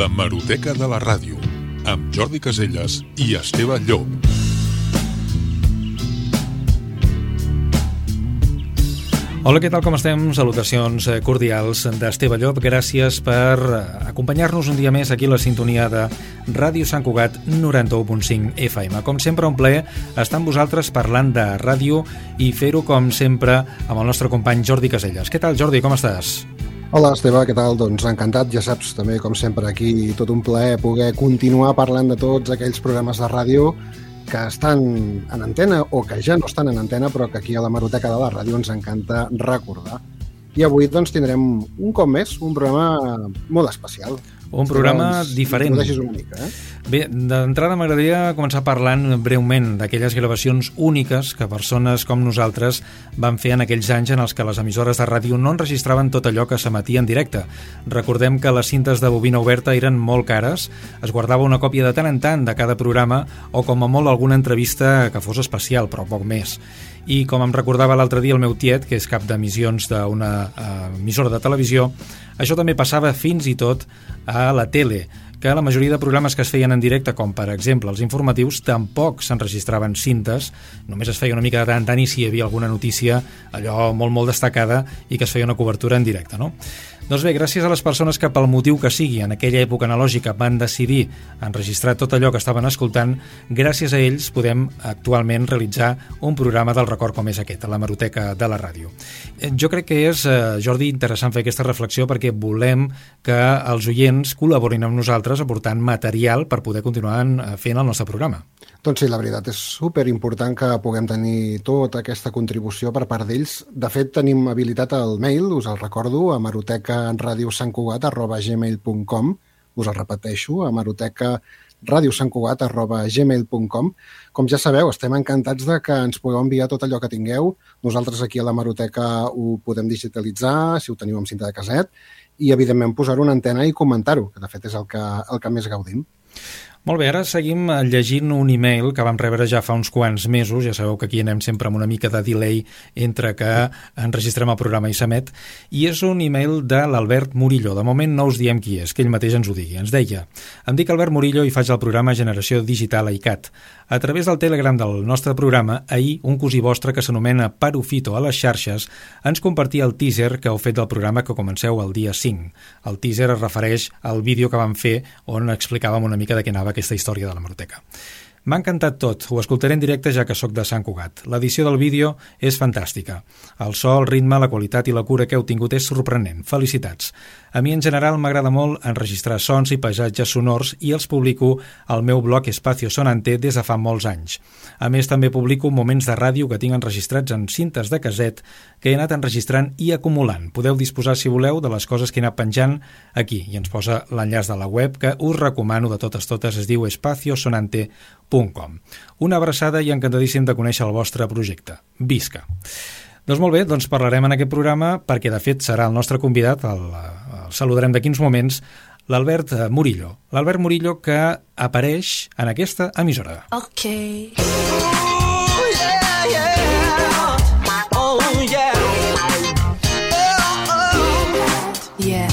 La Maroteca de la Ràdio, amb Jordi Caselles i Esteve Llop. Hola, què tal, com estem? Salutacions eh, cordials d'Esteve Llop. Gràcies per eh, acompanyar-nos un dia més aquí a la sintonia de Ràdio Sant Cugat 91.5 FM. Com sempre, un plaer estar amb vosaltres parlant de ràdio i fer-ho, com sempre, amb el nostre company Jordi Caselles. Què tal, Jordi? Com estàs? Hola, Esteve, què tal? Doncs encantat, ja saps, també, com sempre, aquí tot un plaer poder continuar parlant de tots aquells programes de ràdio que estan en antena o que ja no estan en antena, però que aquí a la Maroteca de la Ràdio ens encanta recordar. I avui doncs, tindrem un cop més un programa molt especial. Un programa doncs, diferent. una mica, eh? Bé, d'entrada m'agradaria començar parlant breument d'aquelles gravacions úniques que persones com nosaltres van fer en aquells anys en els que les emissores de ràdio no enregistraven tot allò que s'emetia en directe. Recordem que les cintes de bobina oberta eren molt cares, es guardava una còpia de tant en tant de cada programa o com a molt alguna entrevista que fos especial, però poc més. I com em recordava l'altre dia el meu tiet, que és cap d'emissions d'una uh, emissora de televisió, això també passava fins i tot a la tele, que la majoria de programes que es feien en directe, com per exemple els informatius, tampoc s'enregistraven cintes, només es feia una mica de tant tant i si hi havia alguna notícia allò molt, molt destacada i que es feia una cobertura en directe, no? Doncs bé, gràcies a les persones que pel motiu que sigui en aquella època analògica van decidir enregistrar tot allò que estaven escoltant, gràcies a ells podem actualment realitzar un programa del record com és aquest, a la Maroteca de la ràdio. Eh, jo crec que és, eh, Jordi, interessant fer aquesta reflexió perquè volem que els oients col·laborin amb nosaltres aportant material per poder continuar eh, fent el nostre programa. Doncs sí, la veritat és super important que puguem tenir tota aquesta contribució per part d'ells. De fet, tenim habilitat el mail, us el recordo, a marotecaradiosancugat.gmail.com us el repeteixo, a marotecaradiosancugat.gmail.com Com ja sabeu, estem encantats de que ens pugueu enviar tot allò que tingueu. Nosaltres aquí a la Maroteca ho podem digitalitzar, si ho teniu amb cinta de caset, i evidentment posar-ho en antena i comentar-ho, que de fet és el que, el que més gaudim. Molt bé, ara seguim eh, llegint un e-mail que vam rebre ja fa uns quants mesos, ja sabeu que aquí anem sempre amb una mica de delay entre que enregistrem el programa i s'emet, i és un e-mail de l'Albert Murillo. De moment no us diem qui és, que ell mateix ens ho digui. Ens deia, em dic Albert Murillo i faig el programa Generació Digital a ICAT. A través del Telegram del nostre programa, ahir un cosí vostre que s'anomena Parufito a les xarxes ens compartia el teaser que heu fet del programa que comenceu el dia 5. El teaser es refereix al vídeo que vam fer on explicàvem una mica de què anava aquesta història de la Marteca. M'ha encantat tot, ho escoltaré en directe ja que sóc de Sant Cugat. L'edició del vídeo és fantàstica. El so, el ritme, la qualitat i la cura que heu tingut és sorprenent. Felicitats. A mi en general m'agrada molt enregistrar sons i paisatges sonors i els publico al meu blog Espacio Sonante des de fa molts anys. A més, també publico moments de ràdio que tinc enregistrats en cintes de caset que he anat enregistrant i acumulant. Podeu disposar, si voleu, de les coses que he anat penjant aquí i ens posa l'enllaç de la web que us recomano de totes totes, es diu espaciosonante.com. Una abraçada i encantadíssim de conèixer el vostre projecte. Visca! Doncs molt bé, doncs parlarem en aquest programa perquè de fet serà el nostre convidat, el, el saludarem d'aquí uns moments, l'Albert Murillo. L'Albert Murillo que apareix en aquesta emissora. Okay. Oh, yeah, yeah. Oh, yeah. Oh, oh. Yeah.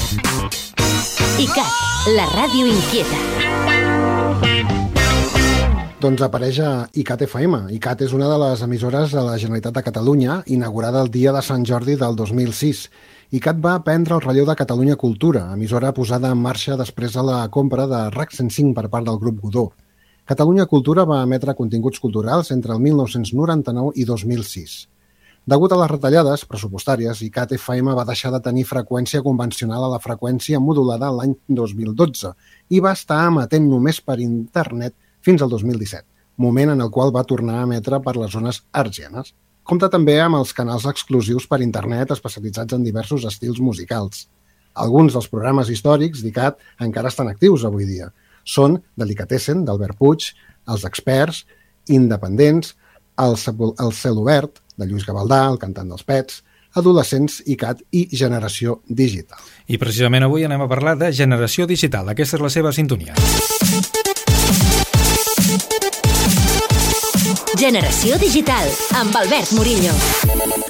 ICAT, la ràdio inquieta. Doncs apareix a ICAT FM. ICAT és una de les emissores de la Generalitat de Catalunya, inaugurada el dia de Sant Jordi del 2006. ICAT va prendre el relleu de Catalunya Cultura, emissora posada en marxa després de la compra de RAC 105 per part del grup Godó. Catalunya Cultura va emetre continguts culturals entre el 1999 i 2006. Degut a les retallades pressupostàries, ICAT FM va deixar de tenir freqüència convencional a la freqüència modulada l'any 2012 i va estar emetent només per internet fins al 2017, moment en el qual va tornar a emetre per les zones argenes. Compta també amb els canals exclusius per internet especialitzats en diversos estils musicals. Alguns dels programes històrics d'ICAT encara estan actius avui dia. Són Delicatessen, d'Albert Puig, Els Experts, Independents, El, el Cel Obert, de Lluís Gavaldà, el cantant dels Pets, Adolescents, ICAT i Generació Digital. I precisament avui anem a parlar de Generació Digital. Aquesta és la seva sintonia. Generació Digital, amb Albert Murillo.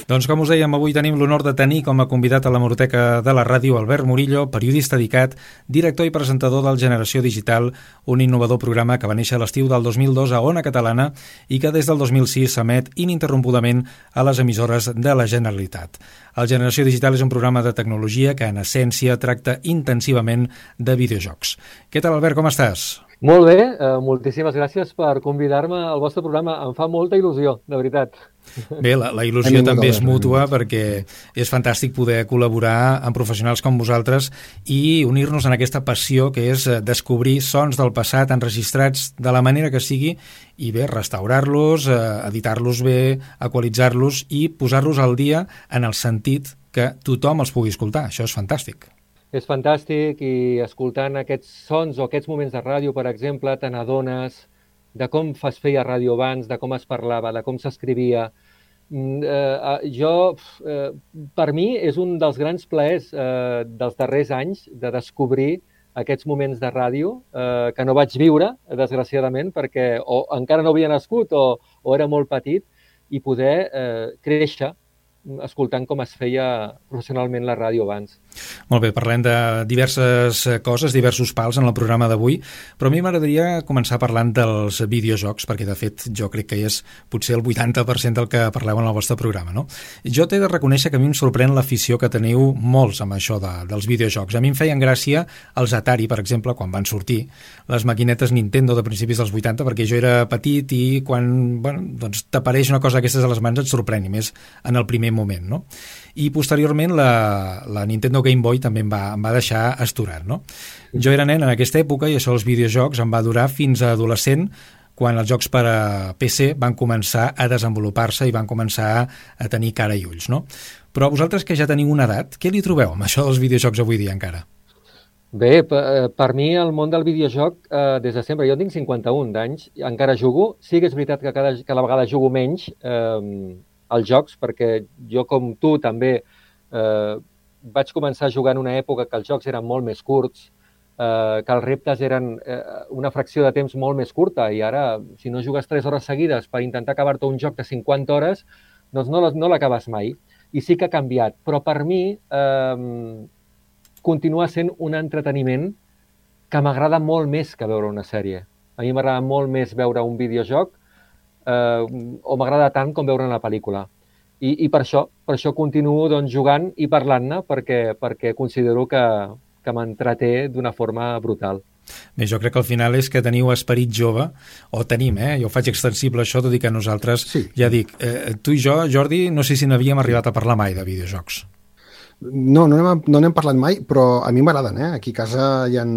Doncs com us dèiem, avui tenim l'honor de tenir com a convidat a la Moroteca de la ràdio Albert Murillo, periodista dedicat, director i presentador del Generació Digital, un innovador programa que va néixer a l'estiu del 2002 a Ona Catalana i que des del 2006 s'emet ininterrompudament a les emissores de la Generalitat. El Generació Digital és un programa de tecnologia que, en essència, tracta intensivament de videojocs. Què tal, Albert, com estàs? Molt bé, eh, moltíssimes gràcies per convidar-me al vostre programa. Em fa molta il·lusió, de veritat. Bé, la, la il·lusió també és mútua perquè és fantàstic poder col·laborar amb professionals com vosaltres i unir-nos en aquesta passió que és eh, descobrir sons del passat enregistrats de la manera que sigui i bé, restaurar-los, eh, editar-los bé, equalitzar-los i posar-los al dia en el sentit que tothom els pugui escoltar. Això és fantàstic és fantàstic i escoltant aquests sons o aquests moments de ràdio, per exemple, te n'adones de com es feia ràdio abans, de com es parlava, de com s'escrivia. Mm, eh, jo, eh, per mi, és un dels grans plaers eh, dels darrers anys de descobrir aquests moments de ràdio eh, que no vaig viure, desgraciadament, perquè o encara no havia nascut o, o era molt petit, i poder eh, créixer escoltant com es feia professionalment la ràdio abans. Molt bé, parlem de diverses coses, diversos pals en el programa d'avui, però a mi m'agradaria començar parlant dels videojocs, perquè de fet jo crec que és potser el 80% del que parleu en el vostre programa, no? Jo t'he de reconèixer que a mi em sorprèn l'afició que teniu molts amb això de, dels videojocs. A mi em feien gràcia els Atari, per exemple, quan van sortir, les maquinetes Nintendo de principis dels 80, perquè jo era petit i quan bueno, doncs, t'apareix una cosa d'aquestes a les mans et sorprèn, i més en el primer moment, no? I posteriorment la, la Nintendo Game Boy també em va, em va deixar asturat, no? Jo era nen en aquesta època i això dels videojocs em va durar fins a adolescent quan els jocs per a PC van començar a desenvolupar-se i van començar a tenir cara i ulls, no? Però vosaltres que ja teniu una edat, què li trobeu amb això dels videojocs avui dia encara? Bé, per, eh, per mi el món del videojoc, eh, des de sempre, jo tinc 51 d'anys, encara jugo, sí que és veritat que cada, cada vegada jugo menys, eh, als jocs, perquè jo com tu també eh, vaig començar a jugar en una època que els jocs eren molt més curts, eh, que els reptes eren eh, una fracció de temps molt més curta i ara, si no jugues 3 hores seguides per intentar acabar-te un joc de 50 hores, doncs no, no l'acabes mai. I sí que ha canviat, però per mi eh, continua sent un entreteniment que m'agrada molt més que veure una sèrie. A mi m'agrada molt més veure un videojoc eh, o m'agrada tant com veure una pel·lícula. I, i per això, per això continuo doncs, jugant i parlant-ne perquè, perquè considero que, que m'entreté d'una forma brutal. Bé, jo crec que al final és que teniu esperit jove, o tenim, eh? jo faig extensible això, tot i que nosaltres, sí. ja dic, eh, tu i jo, Jordi, no sé si n'havíem arribat a parlar mai de videojocs. No, no n'hem no n'hem parlat mai, però a mi m'agraden, eh? Aquí a casa hi han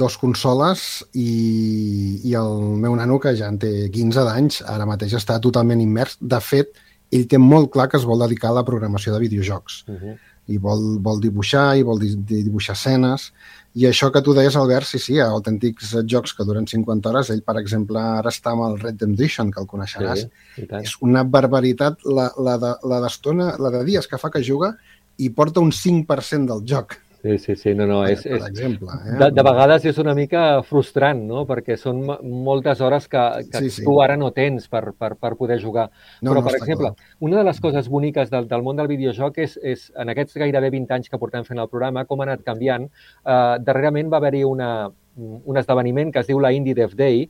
dos consoles i, i el meu nano, que ja en té 15 d'anys, ara mateix està totalment immers. De fet, ell té molt clar que es vol dedicar a la programació de videojocs. Uh -huh. I vol, vol dibuixar, i vol dibuixar escenes. I això que tu deies, Albert, sí, sí, autèntics jocs que duren 50 hores. Ell, per exemple, ara està amb el Red Redemption, que el coneixeràs. Sí, és una barbaritat la, la, de, la d'estona, la de dies que fa que juga i porta un 5% del joc. Sí, sí, sí, no, no, és, per exemple. Eh? De, de vegades és una mica frustrant, no?, perquè són moltes hores que, que sí, sí. tu ara no tens per, per, per poder jugar. No, Però, no, per exemple, clar. una de les coses boniques del, del món del videojoc és, és, en aquests gairebé 20 anys que portem fent el programa, com ha anat canviant. Uh, darrerament va haver-hi un esdeveniment que es diu la Indie Dev Day,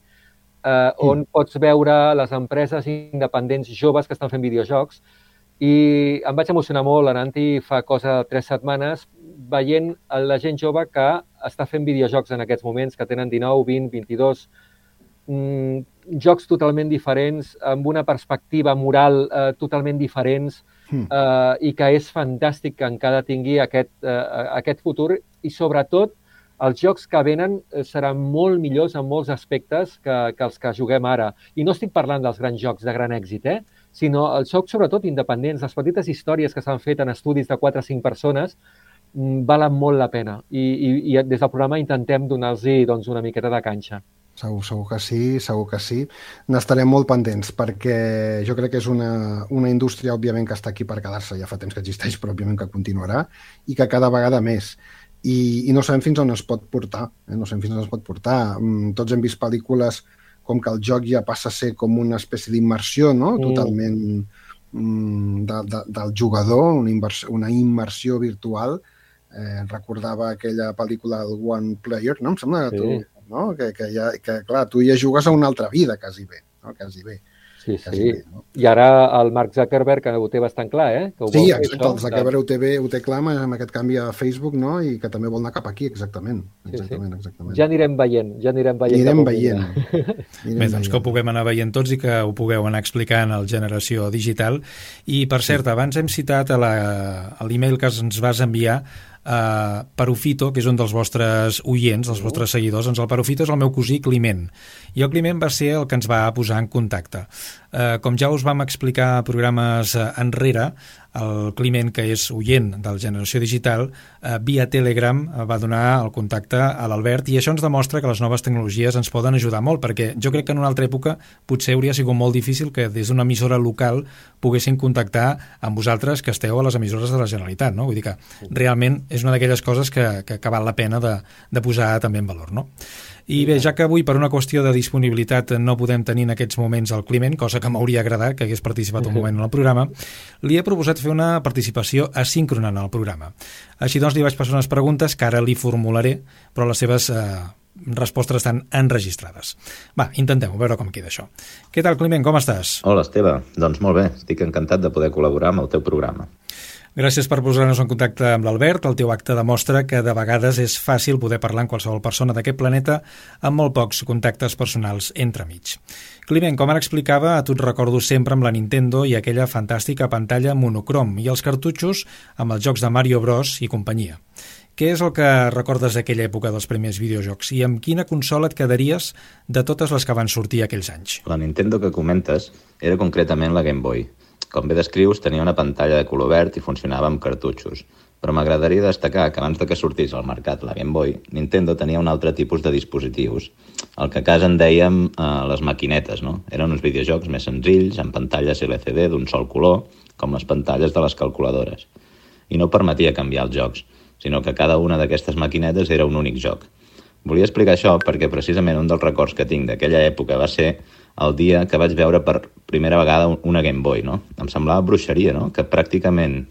uh, on mm. pots veure les empreses independents joves que estan fent videojocs, i em vaig emocionar molt anant-hi fa cosa de tres setmanes veient la gent jove que està fent videojocs en aquests moments, que tenen 19, 20, 22, mm, jocs totalment diferents, amb una perspectiva moral eh, totalment diferents, mm. eh, i que és fantàstic que encara tingui aquest, eh, aquest futur i, sobretot, els jocs que venen eh, seran molt millors en molts aspectes que, que els que juguem ara. I no estic parlant dels grans jocs de gran èxit, eh? Sinó els jocs sobretot independents, les petites històries que s'han fet en estudis de 4 o 5 persones, mm, valen molt la pena i, i, i des del programa intentem donar-los doncs, una miqueta de canxa. Segur, segur que sí, segur que sí. N'estarem molt pendents perquè jo crec que és una, una indústria, òbviament, que està aquí per quedar-se, ja fa temps que existeix, però òbviament que continuarà i que cada vegada més. I, i no sabem fins on es pot portar, eh? no sabem fins on es pot portar. Mm, tots hem vist pel·lícules com que el joc ja passa a ser com una espècie d'immersió, no? Mm. Totalment mm, de, de, del jugador, una, immersió, una immersió virtual. Eh, recordava aquella pel·lícula del One Player, no? Em sembla que sí. tu, no? Que, que, ja, que, clar, tu ja jugues a una altra vida, quasi bé, no? Quasi bé. Sí, sí. Bé, no? I ara el Mark Zuckerberg ho té bastant clar, eh? Que ho sí, exacte, això, el Zuckerberg ho té, bé, ho té clar amb aquest canvi a Facebook, no? I que també vol anar cap aquí, exactament. Exactament, sí, sí. exactament. Ja anirem veient, ja anirem veient. Anirem veient. anirem bé, doncs que ho puguem anar veient tots i que ho pugueu anar explicant al Generació Digital. I, per cert, abans hem citat l'e-mail que ens vas enviar Uh, Parufito, que és un dels vostres oients, dels vostres seguidors, doncs el Parufito és el meu cosí Climent. I el Climent va ser el que ens va posar en contacte. Uh, com ja us vam explicar a programes uh, enrere, el Climent, que és oient del Generació Digital, eh, via Telegram eh, va donar el contacte a l'Albert i això ens demostra que les noves tecnologies ens poden ajudar molt, perquè jo crec que en una altra època potser hauria sigut molt difícil que des d'una emissora local poguessin contactar amb vosaltres que esteu a les emissores de la Generalitat, no? Vull dir que realment és una d'aquelles coses que, que, que val la pena de, de posar també en valor, no? I bé, ja que avui per una qüestió de disponibilitat no podem tenir en aquests moments el Climent, cosa que m'hauria agradat que hagués participat un moment en el programa, li he proposat fer una participació asíncrona en el programa. Així doncs li vaig passar unes preguntes que ara li formularé, però les seves eh, respostes estan enregistrades. Va, intentem, veure com queda això. Què tal, Climent, com estàs? Hola, Esteve. Doncs molt bé, estic encantat de poder col·laborar amb el teu programa. Gràcies per posar-nos en contacte amb l'Albert. El teu acte demostra que de vegades és fàcil poder parlar amb qualsevol persona d'aquest planeta amb molt pocs contactes personals entremig. Climent, com ara explicava, a tu et recordo sempre amb la Nintendo i aquella fantàstica pantalla monocrom i els cartutxos amb els jocs de Mario Bros i companyia. Què és el que recordes d'aquella època dels primers videojocs i amb quina consola et quedaries de totes les que van sortir aquells anys? La Nintendo que comentes era concretament la Game Boy, com bé descrius, tenia una pantalla de color verd i funcionava amb cartutxos, però m'agradaria destacar que abans de que sortís al mercat la Game Boy, Nintendo tenia un altre tipus de dispositius, el que a casa en dèiem eh, les maquinetes, no? Eren uns videojocs més senzills, amb pantalles LCD d'un sol color, com les pantalles de les calculadores. I no permetia canviar els jocs, sinó que cada una d'aquestes maquinetes era un únic joc. Volia explicar això perquè precisament un dels records que tinc d'aquella època va ser el dia que vaig veure per primera vegada una Game Boy, no? Em semblava bruixeria, no? Que pràcticament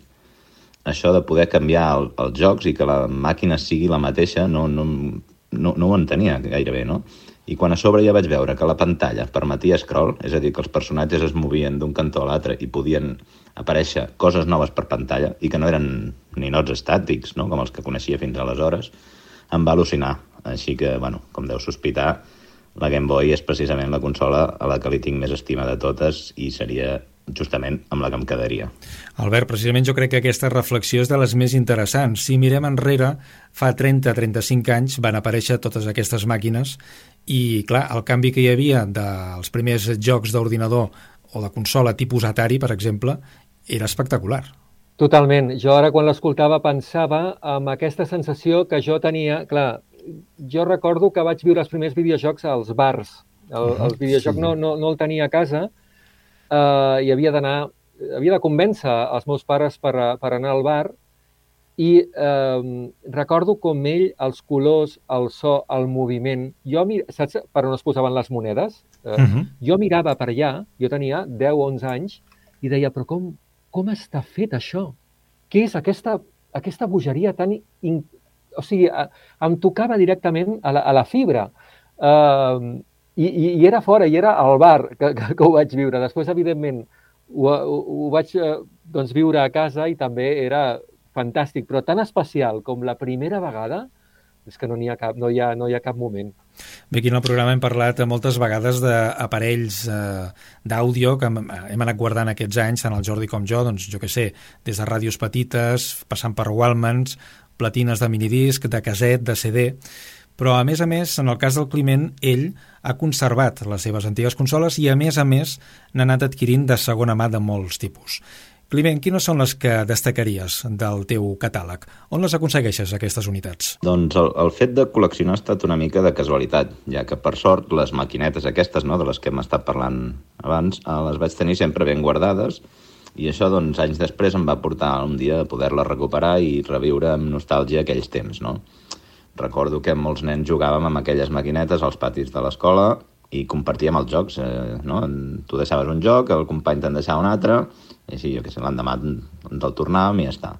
això de poder canviar el, els jocs i que la màquina sigui la mateixa no, no, no, no ho entenia gairebé, no? I quan a sobre ja vaig veure que la pantalla permetia scroll, és a dir, que els personatges es movien d'un cantó a l'altre i podien aparèixer coses noves per pantalla i que no eren ninots estàtics, no? com els que coneixia fins aleshores, em va al·lucinar. Així que, bueno, com deu sospitar, la Game Boy és precisament la consola a la que li tinc més estima de totes i seria justament amb la que em quedaria. Albert, precisament jo crec que aquesta reflexió és de les més interessants. Si mirem enrere, fa 30-35 anys van aparèixer totes aquestes màquines i, clar, el canvi que hi havia dels primers jocs d'ordinador o de consola tipus Atari, per exemple, era espectacular. Totalment. Jo ara quan l'escoltava pensava amb aquesta sensació que jo tenia, clar, jo recordo que vaig viure els primers videojocs als bars. El, uh -huh, el videojoc sí. no, no, no el tenia a casa eh, i havia d'anar, havia de convèncer els meus pares per, per anar al bar i eh, recordo com ell, els colors, el so, el moviment... Jo, saps per on es posaven les monedes? Eh, uh -huh. Jo mirava per allà, jo tenia 10 o 11 anys, i deia, però com, com està fet això? Què és aquesta, aquesta bogeria tan in, o sigui, em tocava directament a la, a la fibra. Uh, i, i, I era fora, i era al bar que, que, que ho vaig viure. Després, evidentment, ho, ho, ho vaig eh, doncs, viure a casa i també era fantàstic, però tan especial com la primera vegada, és que no hi ha cap, no hi ha, no hi ha cap moment. Bé, aquí en el programa hem parlat moltes vegades d'aparells eh, d'àudio que hem, anat guardant aquests anys, tant el Jordi com jo, doncs jo que sé, des de ràdios petites, passant per Wallmans, platines de minidisc, de caset, de CD, però a més a més, en el cas del Climent, ell ha conservat les seves antigues consoles i a més a més n'ha anat adquirint de segona mà de molts tipus. Climent, quines són les que destacaries del teu catàleg? On les aconsegueixes, aquestes unitats? Doncs el, el fet de col·leccionar ha estat una mica de casualitat, ja que per sort les maquinetes aquestes, no, de les que hem estat parlant abans, eh, les vaig tenir sempre ben guardades i això, doncs, anys després em va portar un dia a poder-la recuperar i reviure amb nostàlgia aquells temps, no? Recordo que molts nens jugàvem amb aquelles maquinetes als patis de l'escola i compartíem els jocs, eh, no? Tu deixaves un joc, el company te'n deixava un altre, i així, jo què sé, l'endemà ens el tornàvem i ja està.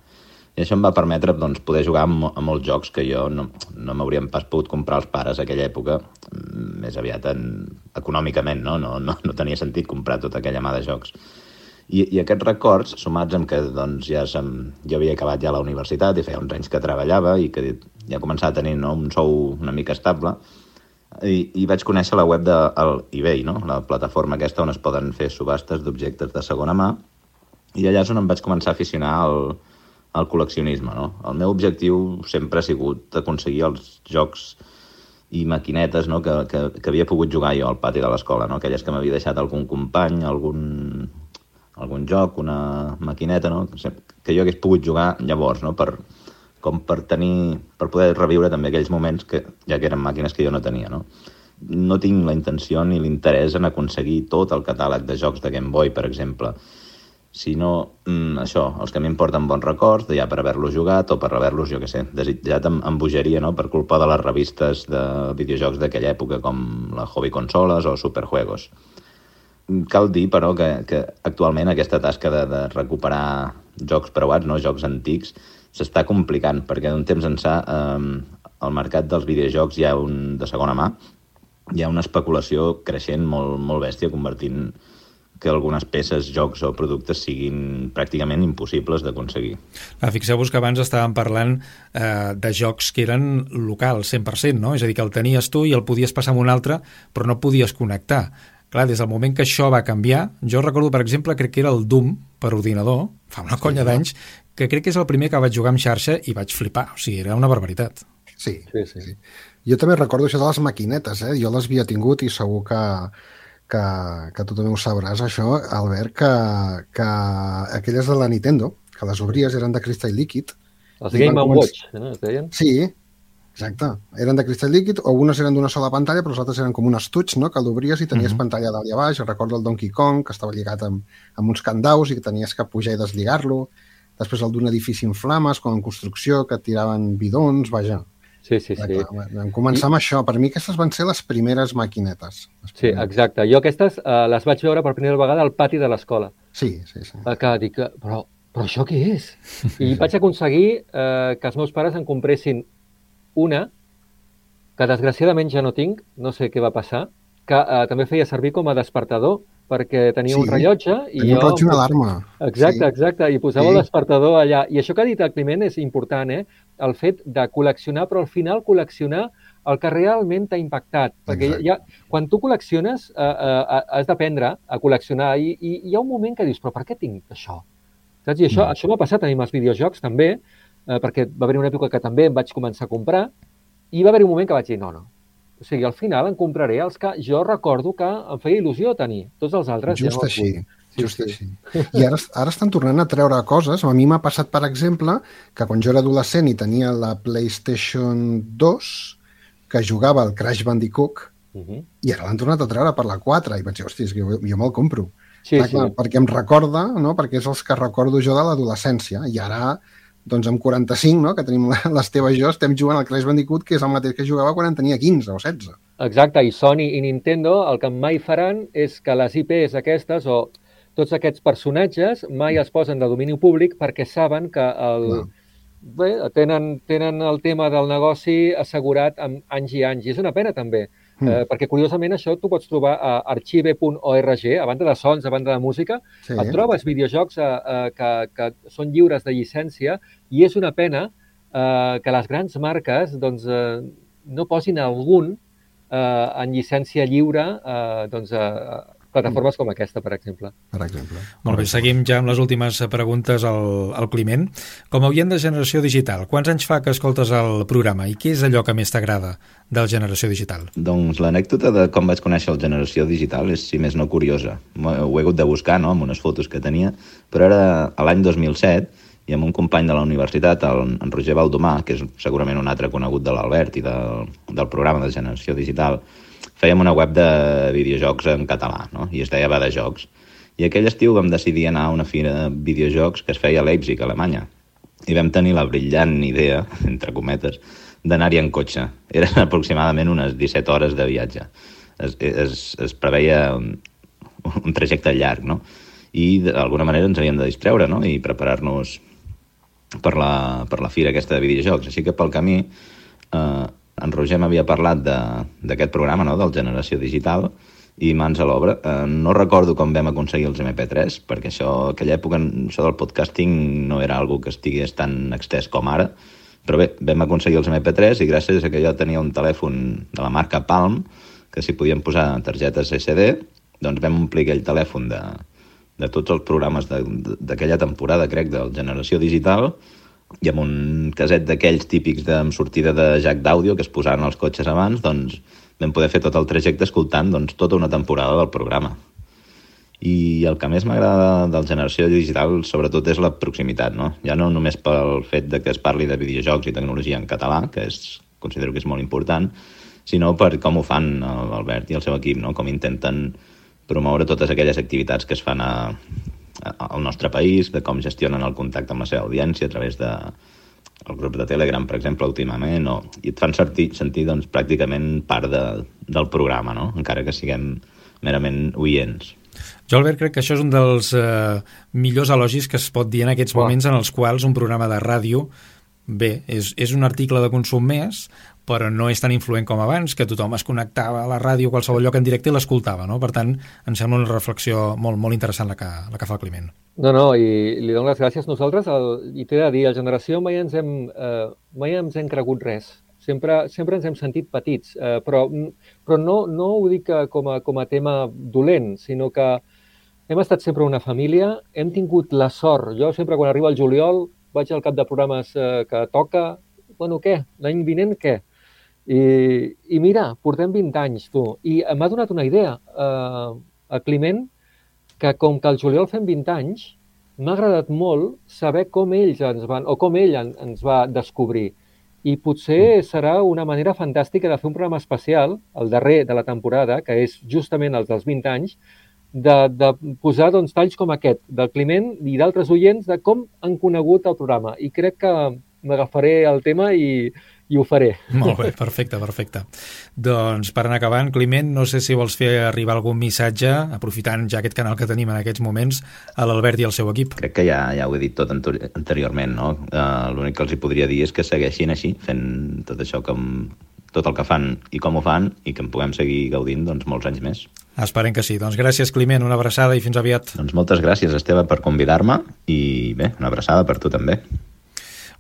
I això em va permetre doncs, poder jugar amb molts jocs que jo no, no m'haurien pas pogut comprar els pares a aquella època, més aviat en, econòmicament, no? No, no, no tenia sentit comprar tota aquella mà de jocs. I, i aquests records, sumats amb que doncs, ja sem, jo havia acabat ja la universitat i feia uns anys que treballava i que ja començava a tenir no, un sou una mica estable, i, i vaig conèixer la web de eBay, no? la plataforma aquesta on es poden fer subhastes d'objectes de segona mà, i allà és on em vaig començar a aficionar al, al col·leccionisme. No? El meu objectiu sempre ha sigut aconseguir els jocs i maquinetes no? que, que, que havia pogut jugar jo al pati de l'escola, no? aquelles que m'havia deixat algun company, algun, algun joc, una maquineta, no? que jo hagués pogut jugar llavors, no? per, com per tenir, per poder reviure també aquells moments que ja que eren màquines que jo no tenia, no? No tinc la intenció ni l'interès en aconseguir tot el catàleg de jocs de Game Boy, per exemple, sinó mm, això, els que m'importen bons records, ja per haver-los jugat o per haver-los, jo que sé, desitjat amb, amb bogeria, no?, per culpa de les revistes de videojocs d'aquella època, com la Hobby Consoles o Superjuegos. Cal dir, però, que, que actualment aquesta tasca de, de recuperar jocs preuats, no jocs antics, s'està complicant, perquè d'un temps ençà eh, el mercat dels videojocs hi ha un, de segona mà, hi ha una especulació creixent molt, molt bèstia, convertint que algunes peces, jocs o productes siguin pràcticament impossibles d'aconseguir. Ah, Fixeu-vos que abans estàvem parlant eh, de jocs que eren locals, 100%, no? És a dir, que el tenies tu i el podies passar amb un altre, però no podies connectar. Clar, des del moment que això va canviar, jo recordo, per exemple, crec que era el Doom per ordinador, fa una conya sí, d'anys, que crec que és el primer que vaig jugar amb xarxa i vaig flipar, o sigui, era una barbaritat. Sí, sí, sí. sí. Jo també recordo això de les maquinetes, eh? jo les havia tingut i segur que, que, que tu també ho sabràs, això, Albert, que, que aquelles de la Nintendo, que les obries eren de cristall líquid. Els Game Watch, no? Es deien? Sí, exacte. Eren de cristall líquid, algunes eren d'una sola pantalla, però les altres eren com un estuig, no?, que l'obries i tenies uh mhm. -huh. pantalla dalt i a baix. recordo el Donkey Kong, que estava lligat amb, amb uns candaus i que tenies que pujar i deslligar-lo després el d'un edifici en flames, com en construcció, que tiraven bidons, vaja. Sí, sí, sí. Vam començar amb això. Per mi aquestes van ser les primeres maquinetes. Les primeres. Sí, exacte. Jo aquestes uh, les vaig veure per primera vegada al pati de l'escola. Sí, sí, sí. Que dic, però, però això què és? I vaig aconseguir uh, que els meus pares en compressin una, que desgraciadament ja no tinc, no sé què va passar, que uh, també feia servir com a despertador perquè tenia sí, un rellotge i jo... un rellotge i una alarma. Exacte, sí. exacte, i posava sí. el despertador allà. I això que ha dit el Climent és important, eh? El fet de col·leccionar, però al final col·leccionar el que realment t'ha impactat. Perquè ja, quan tu col·lecciones, eh, eh, has d'aprendre a col·leccionar i, i hi ha un moment que dius, però per què tinc això? Saps? I això, mm. això m'ha passat a mi amb els videojocs també, eh, perquè va haver una època que també em vaig començar a comprar i va haver un moment que vaig dir, no, no, o sigui, al final en compraré els que jo recordo que em feia il·lusió tenir. Tots els altres just ja no així. Sí, just sí. així. I ara, ara estan tornant a treure coses. A mi m'ha passat, per exemple, que quan jo era adolescent i tenia la PlayStation 2, que jugava al Crash Bandicoot, uh -huh. i ara l'han tornat a treure per la 4, i vaig dir, hòstia, és que jo, jo me'l compro. Sí, clar, sí. Clar, perquè em recorda, no? perquè és els que recordo jo de l'adolescència, i ara doncs amb 45, no?, que tenim l'Esteve i jo, estem jugant al Crash Bandicoot, que és el mateix que jugava quan en tenia 15 o 16. Exacte, i Sony i Nintendo el que mai faran és que les IPs aquestes o tots aquests personatges mai els posen de domini públic perquè saben que el, no. bé, tenen, tenen el tema del negoci assegurat amb anys i anys. I és una pena també, Mm. Eh, perquè, curiosament, això tu pots trobar a archive.org, a banda de sons, a banda de música, sí. et trobes videojocs eh, eh, que, que són lliures de llicència i és una pena eh, que les grans marques doncs, eh, no posin algun eh, en llicència lliure eh, doncs, eh, plataformes com aquesta, per exemple. Per exemple. Molt bé, seguim ja amb les últimes preguntes al, al Climent. Com a oient de Generació Digital, quants anys fa que escoltes el programa i què és allò que més t'agrada del Generació Digital? Doncs l'anècdota de com vaig conèixer el Generació Digital és, si més no, curiosa. Ho he hagut de buscar, no?, amb unes fotos que tenia, però era a l'any 2007 i amb un company de la universitat, el, en Roger Valdomà, que és segurament un altre conegut de l'Albert i del, del programa de Generació Digital, fèiem una web de videojocs en català, no? i es deia Va de Jocs. I aquell estiu vam decidir anar a una fira de videojocs que es feia a Leipzig, a Alemanya. I vam tenir la brillant idea, entre cometes, d'anar-hi en cotxe. Eren aproximadament unes 17 hores de viatge. es, es, es preveia un, un trajecte llarg, no? I d'alguna manera ens havíem de distreure, no? I preparar-nos per la, per la fira aquesta de videojocs. Així que pel camí eh, en Roger m'havia parlat d'aquest programa, no?, del Generació Digital, i mans a l'obra. Eh, no recordo com vam aconseguir els MP3, perquè això, aquella època, això del podcasting no era algo que estigués tan extès com ara, però bé, vam aconseguir els MP3 i gràcies a que jo tenia un telèfon de la marca Palm, que s'hi podien posar targetes SD, doncs vam omplir aquell telèfon de, de tots els programes d'aquella temporada, crec, del Generació Digital, i amb un caset d'aquells típics de, sortida de jack d'àudio que es posaven als cotxes abans, doncs vam poder fer tot el trajecte escoltant doncs, tota una temporada del programa. I el que més m'agrada del Generació Digital, sobretot, és la proximitat, no? Ja no només pel fet de que es parli de videojocs i tecnologia en català, que és, considero que és molt important, sinó per com ho fan l'Albert i el seu equip, no? com intenten promoure totes aquelles activitats que es fan a, al nostre país, de com gestionen el contacte amb la seva audiència a través de, el grup de Telegram, per exemple, últimament, o, i et fan sentir, sentir doncs, pràcticament part de, del programa, no? encara que siguem merament oients. Jo, Albert, crec que això és un dels eh, millors elogis que es pot dir en aquests moments en els quals un programa de ràdio bé, és, és un article de consum més, però no és tan influent com abans, que tothom es connectava a la ràdio a qualsevol lloc en directe i l'escoltava, no? Per tant, em sembla una reflexió molt, molt interessant la que, la que fa el Climent. No, no, i li dono les gràcies. Nosaltres, el, i t'he de dir, a Generació mai ens hem, eh, mai ens hem cregut res. Sempre, sempre ens hem sentit petits, eh, però, però no, no ho dic com a, com a tema dolent, sinó que hem estat sempre una família, hem tingut la sort. Jo sempre, quan arriba el juliol, vaig al cap de programes eh, que toca, bueno, què? L'any vinent què? I, I mira, portem 20 anys, tu. I m'ha donat una idea, eh, a Climent, que com que al juliol fem 20 anys, m'ha agradat molt saber com ells ens van, o com ell en, ens va descobrir. I potser mm. serà una manera fantàstica de fer un programa especial, el darrer de la temporada, que és justament els dels 20 anys, de, de posar doncs, talls com aquest, del Climent i d'altres oients, de com han conegut el programa. I crec que m'agafaré el tema i, i ho faré. Molt bé, perfecte, perfecte. Doncs per anar acabant, Climent, no sé si vols fer arribar algun missatge, aprofitant ja aquest canal que tenim en aquests moments, a l'Albert i al seu equip. Crec que ja, ja ho he dit tot anteriorment, no? Uh, L'únic que els hi podria dir és que segueixin així, fent tot això com tot el que fan i com ho fan i que en puguem seguir gaudint doncs, molts anys més. Esperem que sí. Doncs gràcies, Climent, una abraçada i fins aviat. Doncs moltes gràcies, Esteve, per convidar-me i bé, una abraçada per tu també.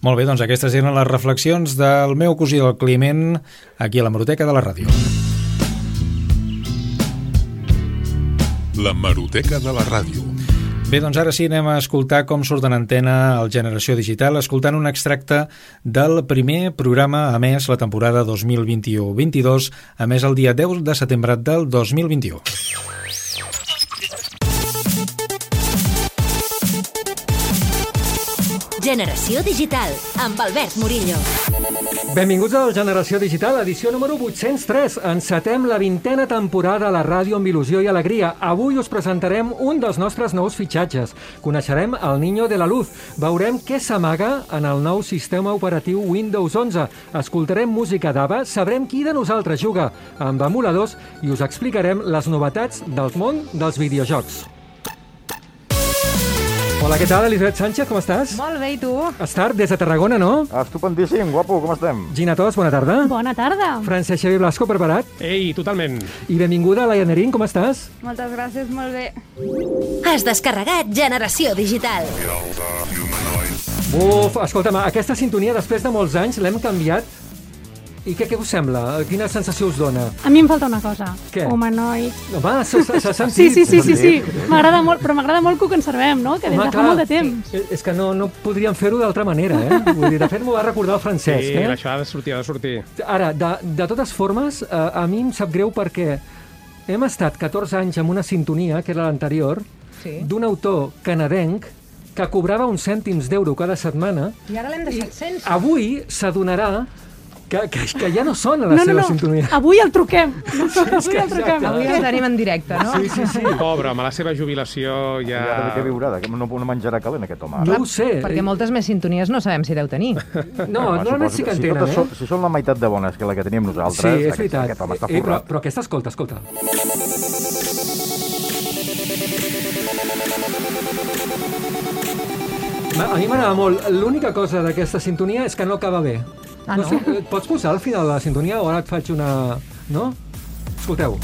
Molt bé, doncs aquestes eren les reflexions del meu cosí, el Climent, aquí a la Maroteca de la Ràdio. La Maroteca de la Ràdio. Bé, doncs ara sí anem a escoltar com surt en antena el Generació Digital, escoltant un extracte del primer programa a més la temporada 2021-22, a més el dia 10 de setembre del 2021. Generació Digital, amb Albert Murillo. Benvinguts a Generació Digital, edició número 803. Encetem la vintena temporada a la ràdio amb il·lusió i alegria. Avui us presentarem un dels nostres nous fitxatges. Coneixerem el Niño de la Luz. Veurem què s'amaga en el nou sistema operatiu Windows 11. Escoltarem música d'ABBA, sabrem qui de nosaltres juga amb emuladors i us explicarem les novetats del món dels videojocs. Hola, què tal, Elisabet Sánchez, com estàs? Molt bé, i tu? Estar des de Tarragona, no? Estupendíssim, guapo, com estem? Gina Tos, bona tarda. Bona tarda. Francesc Xavier Blasco, preparat? Ei, totalment. I benvinguda, Laia Nerín, com estàs? Moltes gràcies, molt bé. Has descarregat Generació Digital. Uf, escolta'm, aquesta sintonia, després de molts anys, l'hem canviat i què, què us sembla? Quina sensació us dona? A mi em falta una cosa. Què? Humanoid. Home, s'ha sentit. Sí, sí, sí, sí, sí. M'agrada molt, però m'agrada molt que ho conservem, no? Que des Home, de fa clar, molt de temps. És, que no, no podríem fer-ho d'altra manera, eh? Vull dir, de fet, m'ho va recordar el Francesc, Sí, eh? això ha de sortir, ha de sortir. Ara, de, de totes formes, eh, a mi em sap greu perquè hem estat 14 anys amb una sintonia, que era l'anterior, Sí. d'un autor canadenc que cobrava uns cèntims d'euro cada setmana I ara l'hem de 700. avui s'adonarà que, que, que ja no sona la no, seva no, no. sintonia. Avui el truquem. No, Sí, avui el truquem. Avui el tenim en directe, no? Sí, sí, sí. Pobre, amb la seva jubilació ja... Ja... Ja què viurà? Que no, no menjarà calent, aquest home. No ho sé. Perquè moltes més sintonies no sabem si deu tenir. No, Home, normalment sí que en si tenen, totes eh? són, si són la meitat de bones que la que teníem Sí, nosaltres, és aquest, veritat. aquest home està Eh, però, forrat. però aquesta, escolta, escolta. A mi m'agrada molt. L'única cosa d'aquesta sintonia és que no acaba bé. Ah, no? sé, et pots posar al final de la sintonia o ara et faig una... No? Escolteu.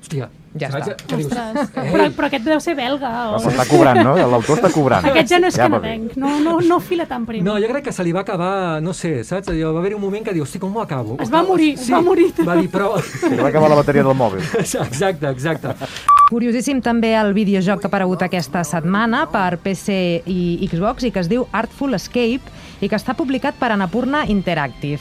Hòstia. Ja està. Què dius? Ei. però, però aquest deu ser belga. O... Però està cobrant, no? L'autor està cobrant. Aquest ja no és bé. canadenc, no, no, no fila tan prim. No, jo crec que se li va acabar, no sé, saps? Allò, va haver un moment que diu, hosti, com ho acabo? Es va morir, sí, va morir. Va dir, però... Se li va acabar la bateria del mòbil. Exacte, exacte. Curiosíssim també el videojoc que ha aparegut aquesta setmana per PC i Xbox i que es diu Artful Escape i que està publicat per Anapurna Interactive.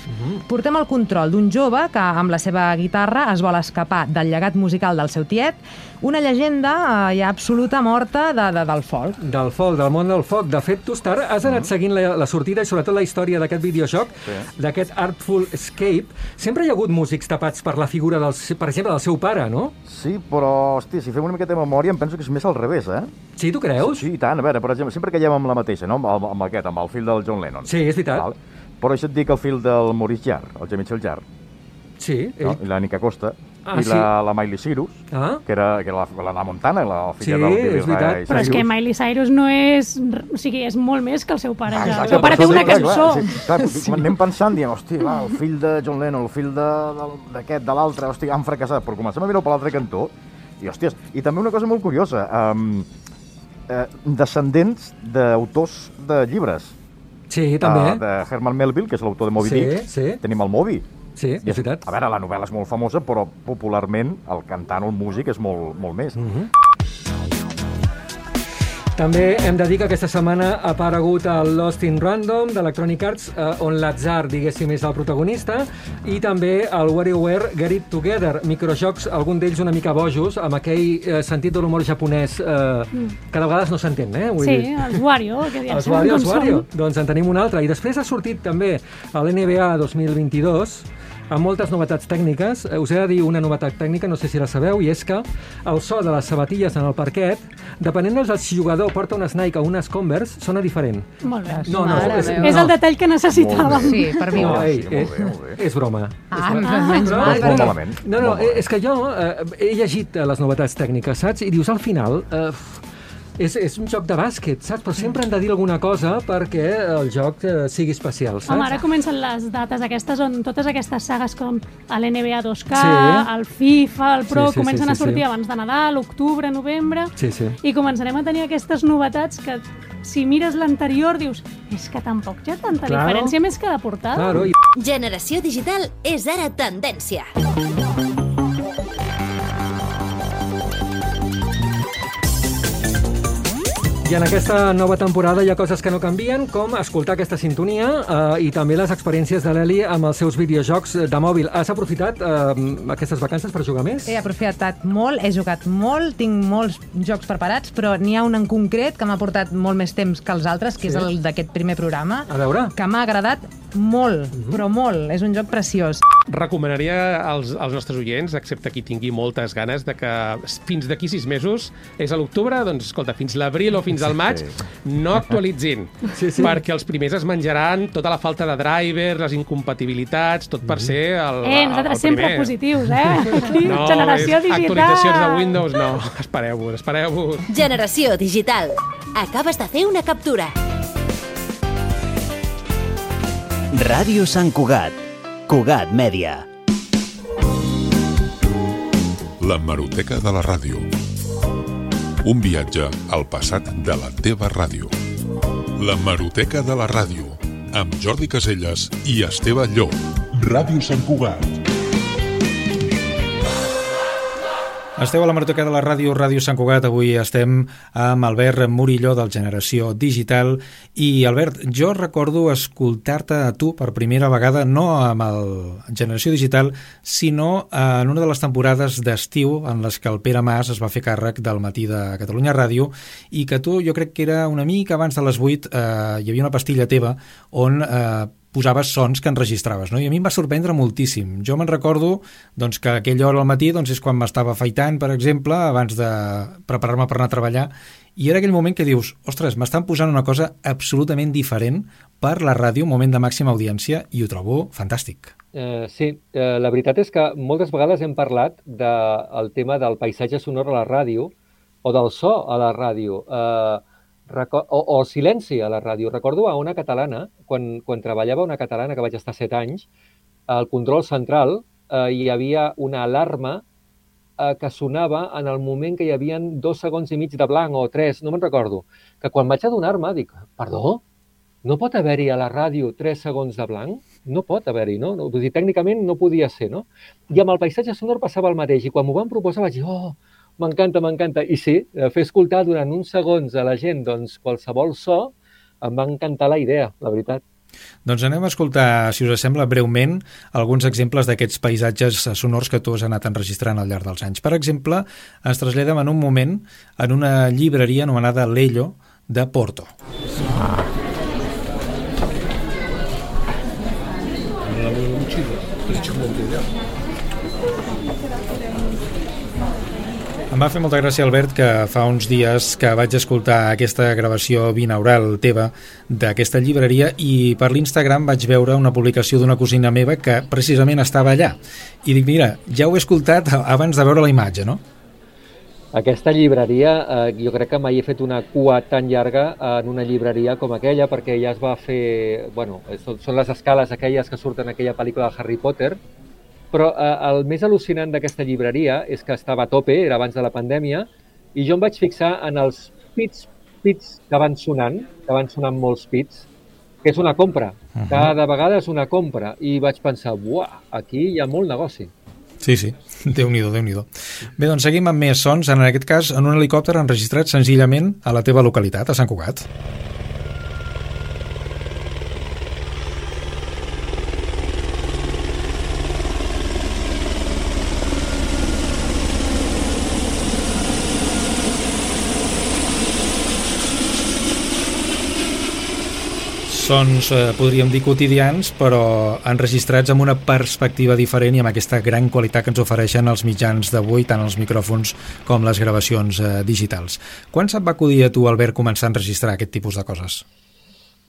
Portem el control d'un jove que amb la seva guitarra es vol escapar del llegat musical del seu tiet, una llegenda eh, ja absoluta morta de, de, del folk. Del folk, del món del foc. De fet, tu, Star, has anat seguint la, la sortida i sobretot la història d'aquest videojoc, Sí. d'aquest Artful Escape. Sempre hi ha hagut músics tapats per la figura, del, per exemple, del seu pare, no? Sí, però, hosti, si fem una miqueta de memòria, em penso que és més al revés, eh? Sí, tu creus? Sí, i tant. A veure, per exemple, sempre caiem amb la mateixa, no? Amb, amb aquest, amb el fill del John Lennon. Sí, és veritat. Val? Però això et dic el fill del Maurice Jarre, el Jean-Michel Jarre, Sí, no? ell... i la Nica Costa, Ah, i sí. la, la Miley Cyrus, Ah, que era, que era la, la, la Montana, la filla Sí, del Billy és veritat. Ray Però és que. Miley Cyrus no és... O sigui, és molt més que el seu pare. Ah, ja. exacte, El seu pare per té una cançó. Clar, sí, clar, sí. Quan anem pensant, diem, hosti, va, el fill de John Lennon, el fill de- d'aquest, de l'altre, hosti, han fracassat. Però comencem a mirar per l'altre cantó, i, hòsties, i també una cosa molt curiosa, um, eh, descendents d'autors de llibres. sí, també. Uh, de Herman Melville, que és l'autor de Moby Sí, Dick. sí. Tenim el Moby. Sí, és veritat. A veure, la novel·la és molt famosa, però popularment el cantant o el músic és molt, molt més. Mm Mhm. També hem de dir que aquesta setmana ha aparegut el Lost in Random d'Electronic Arts, eh, on l'atzar, diguéssim, és el protagonista, i també el WarioWare Get It Together, microjocs, algun d'ells una mica bojos, amb aquell eh, sentit de l'humor japonès eh, que de vegades no s'entén, eh? Vull Sí, dir. els Wario, que Els Wario, els. Wario. Doncs en tenim un altre. I després ha sortit també a l'NBA 2022 amb moltes novetats tècniques. Eh, Us he de dir una novetat tècnica, no sé si la sabeu, i és que el so de les sabatilles en el parquet, depenent del si el jugador porta unes Nike o unes Converse, sona diferent. Molt bé. No, no, Mare és, meva. És el detall que necessitàvem. Sí, per no, viure. ei, Sí, molt bé, molt bé. eh, és broma. Ah, és broma. menys No, mal. Molt, molt malament. No, no, malament. és que jo eh, he llegit eh, les novetats tècniques, saps? I dius, al final, eh, és, és un joc de bàsquet, saps? Però sempre han de dir alguna cosa perquè el joc eh, sigui especial, saps? Home, ara comencen les dates aquestes on totes aquestes sagues com l'NBA 2K, Sí. el FIFA, el Pro, Sí, sí, comencen sí, a sí, sortir sí. abans de Nadal, octubre, novembre, Sí, sí. i començarem a tenir aquestes novetats que si mires l'anterior dius és que tampoc hi ha tanta Claro. diferència més que de portada. Claro, i Generació digital és ara tendència. I en aquesta nova temporada hi ha coses que no canvien, com escoltar aquesta sintonia eh, i també les experiències de l'Eli amb els seus videojocs de mòbil. Has aprofitat eh, aquestes vacances per jugar més? He aprofitat molt, he jugat molt, tinc molts jocs preparats, però n'hi ha un en concret que m'ha portat molt més temps que els altres, que Sí. és el d'aquest primer programa, A veure. que m'ha agradat molt, però molt. És un joc preciós. Recomanaria als, als nostres oients, excepte qui tingui moltes ganes, de que fins d'aquí sis mesos, és a l'octubre, doncs escolta, fins l'abril o fins al maig, no actualitzin, Sí, sí. perquè els primers es menjaran tota la falta de drivers, les incompatibilitats, tot per ser el, Eh, el, nosaltres el sempre primer. positius, eh? Aquí, No, generació és digital. actualitzacions de Windows, no. Espereu-vos, espereu-vos. Generació digital. Acabes de fer una captura. Ràdio Sant Cugat. Cugat Mèdia. La Maroteca de la Ràdio. Un viatge al passat de la teva ràdio. La Maroteca de la Ràdio, amb Jordi Caselles i Esteve Llop. Ràdio Sant Cugat. Esteu a la Martoca de la Ràdio, Ràdio Sant Cugat. Avui estem amb Albert Murilló del Generació Digital. I, Albert, jo recordo escoltar-te a tu per primera vegada, no amb el Generació Digital, sinó en una de les temporades d'estiu en les que el Pere Mas es va fer càrrec del matí de Catalunya Ràdio i que tu, jo crec que era una mica abans de les 8, eh, hi havia una pastilla teva on eh, posaves sons que enregistraves, no? I a mi em va sorprendre moltíssim. Jo me'n recordo doncs, que aquella hora al matí doncs, és quan m'estava afaitant, per exemple, abans de preparar-me per anar a treballar, i era aquell moment que dius, ostres, m'estan posant una cosa absolutament diferent per la ràdio, un moment de màxima audiència, i ho trobo fantàstic. Eh, sí, eh, la veritat és que moltes vegades hem parlat del de, tema del paisatge sonor a la ràdio, o del so a la ràdio. Eh, o, o silenci a la ràdio. Recordo a una catalana, quan, quan treballava una catalana, que vaig estar set anys, al control central eh, hi havia una alarma eh, que sonava en el moment que hi havia dos segons i mig de blanc o tres, no me'n recordo, que quan vaig adonar-me dic, perdó, no pot haver-hi a la ràdio tres segons de blanc? No pot haver-hi, no? Vull dir, tècnicament no podia ser, no? I amb el paisatge sonor passava el mateix, i quan m'ho van proposar vaig dir, oh, M'encanta, m'encanta. I sí, eh, fer escoltar durant uns segons a la gent doncs, qualsevol so, em va encantar la idea, la veritat. Doncs anem a escoltar, si us sembla, breument alguns exemples d'aquests paisatges sonors que tu has anat enregistrant al llarg dels anys. Per exemple, ens traslladem en un moment en una llibreria anomenada Lello de Porto. Ah. Em va fer molta gràcia, Albert, que fa uns dies que vaig escoltar aquesta gravació binaural teva d'aquesta llibreria i per l'Instagram vaig veure una publicació d'una cosina meva que precisament estava allà. I dic, mira, ja ho he escoltat abans de veure la imatge, no? Aquesta llibreria, eh, jo crec que mai he fet una cua tan llarga en una llibreria com aquella, perquè ja es va fer... bueno, són, són les escales aquelles que surten en aquella pel·lícula de Harry Potter, però eh, el més al·lucinant d'aquesta llibreria és que estava a tope, era abans de la pandèmia, i jo em vaig fixar en els pits, pits que van sonant, que van sonant molts pits, que és una compra. Uh -huh. Cada vegada és una compra. I vaig pensar, buah, aquí hi ha molt negoci. Sí, sí, déu nhi déu Bé, doncs seguim amb més sons, en aquest cas en un helicòpter enregistrat senzillament a la teva localitat, a Sant Cugat. Sons, eh, podríem dir, quotidians, però enregistrats amb una perspectiva diferent i amb aquesta gran qualitat que ens ofereixen els mitjans d'avui, tant els micròfons com les gravacions eh, digitals. Quan se't va acudir a tu, Albert, començar a enregistrar aquest tipus de coses?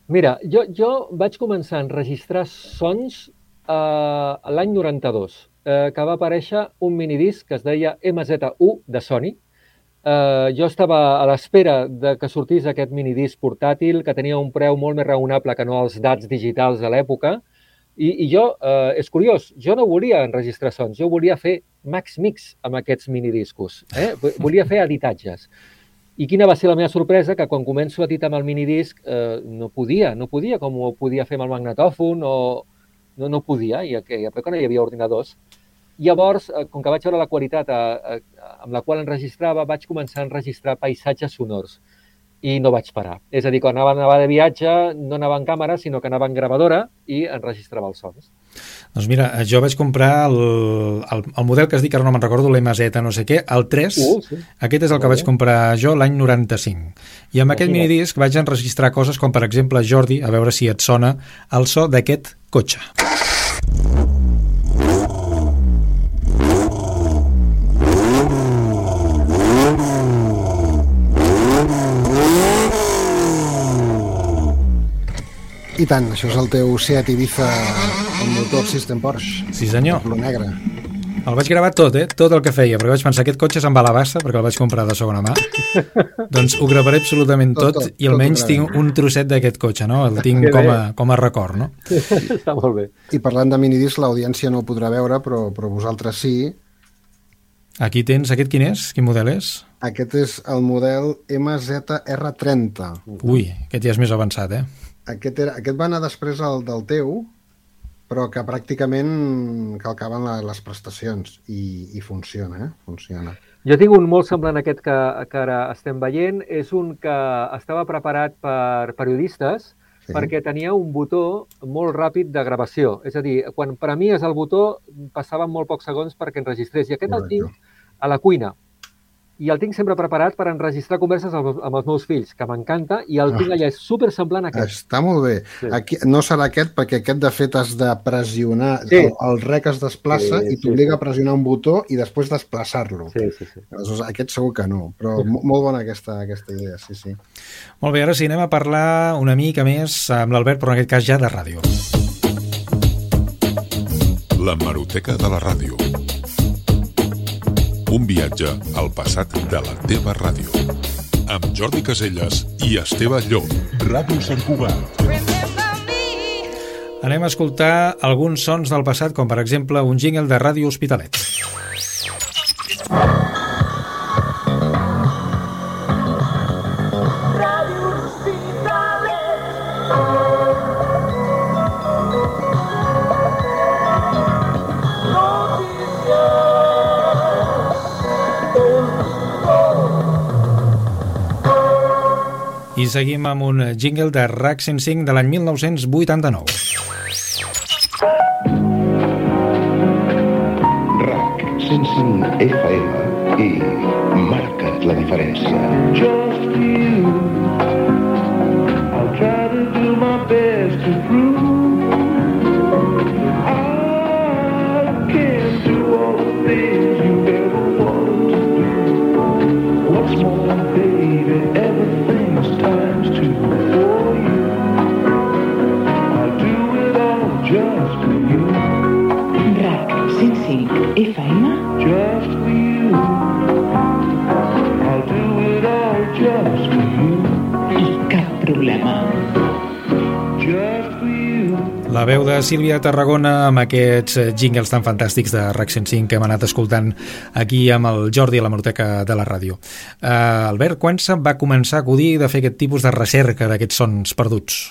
Mira, jo, jo vaig començar a enregistrar sons eh, l'any 92, eh, que va aparèixer un minidisc que es deia MZ1 de Sony, eh, jo estava a l'espera de que sortís aquest minidisc portàtil, que tenia un preu molt més raonable que no els dats digitals de l'època, i, i jo, eh, és curiós, jo no volia enregistrar sons, jo volia fer max mix amb aquests minidiscos, eh? volia fer editatges. I quina va ser la meva sorpresa? Que quan començo a editar amb el minidisc eh, no podia, no podia com ho podia fer amb el magnetòfon o no, no podia, i a època no hi havia ordinadors. Llavors, eh, com que vaig veure la qualitat a, a, amb la qual enregistrava, vaig començar a enregistrar paisatges sonors i no vaig parar. És a dir, quan anava, anava de viatge, no anava en càmera, sinó que anava en gravadora i enregistrava els sons. Doncs mira, jo vaig comprar el, el, el model que es dic, ara no me'n recordo, l'MZ, no sé què, el 3, uh, sí. aquest és el que vaig comprar jo l'any 95. I amb aquest minidisc vaig enregistrar coses com, per exemple, Jordi, a veure si et sona, el so d'aquest cotxe. I tant, això és el teu Seat Ibiza amb motor System Porsche. Sí, senyor. El negre. El vaig gravar tot, eh? Tot el que feia, perquè vaig pensar, aquest cotxe se'n va a la bassa, perquè el vaig comprar de segona mà. doncs ho gravaré absolutament tot, tot, tot i almenys tot tinc un trosset d'aquest cotxe, no? El tinc com a, com a record, no? Està molt bé. I parlant de minidisc, l'audiència no ho podrà veure, però, però vosaltres sí. Aquí tens, aquest quin és? Quin model és? Aquest és el model MZR30. Ui, aquest ja és més avançat, eh? Aquest, era, aquest va anar després al del teu, però que pràcticament calcaven la, les prestacions i, i funciona, eh? Funciona. Jo tinc un molt semblant a aquest que, que ara estem veient. És un que estava preparat per periodistes sí. perquè tenia un botó molt ràpid de gravació. És a dir, quan premies el botó passaven molt pocs segons perquè enregistrés. I aquest Correcte. el tinc a la cuina i el tinc sempre preparat per enregistrar converses amb, amb els meus fills, que m'encanta, i el tinc ah. allà, és super semblant a aquest. Està molt bé. Sí. Aquí, no serà aquest, perquè aquest, de fet, has de pressionar, sí. el, el rec es desplaça sí, i t'obliga sí, sí. a pressionar un botó i després desplaçar-lo. Sí, sí, sí. Aleshores, aquest segur que no, però molt bona aquesta, aquesta idea, sí, sí. Molt bé, ara sí, anem a parlar una mica més amb l'Albert, però en aquest cas ja de ràdio. La Maroteca de la Ràdio un viatge al passat de la teva ràdio. Amb Jordi Caselles i Esteve Llop. Ràdio Sant Cugat. Anem a escoltar alguns sons del passat, com per exemple un jingle de Ràdio Hospitalet. I seguim amb un jingle de RAC 105 de l'any 1989. RAC 105 FM i marca't la diferència. Just you La veu de Sílvia Tarragona amb aquests eh, jingles tan fantàstics de RAC 105 que hem anat escoltant aquí amb el Jordi a la Monoteca de la ràdio. Uh, Albert, quan se va començar a acudir de fer aquest tipus de recerca d'aquests sons perduts?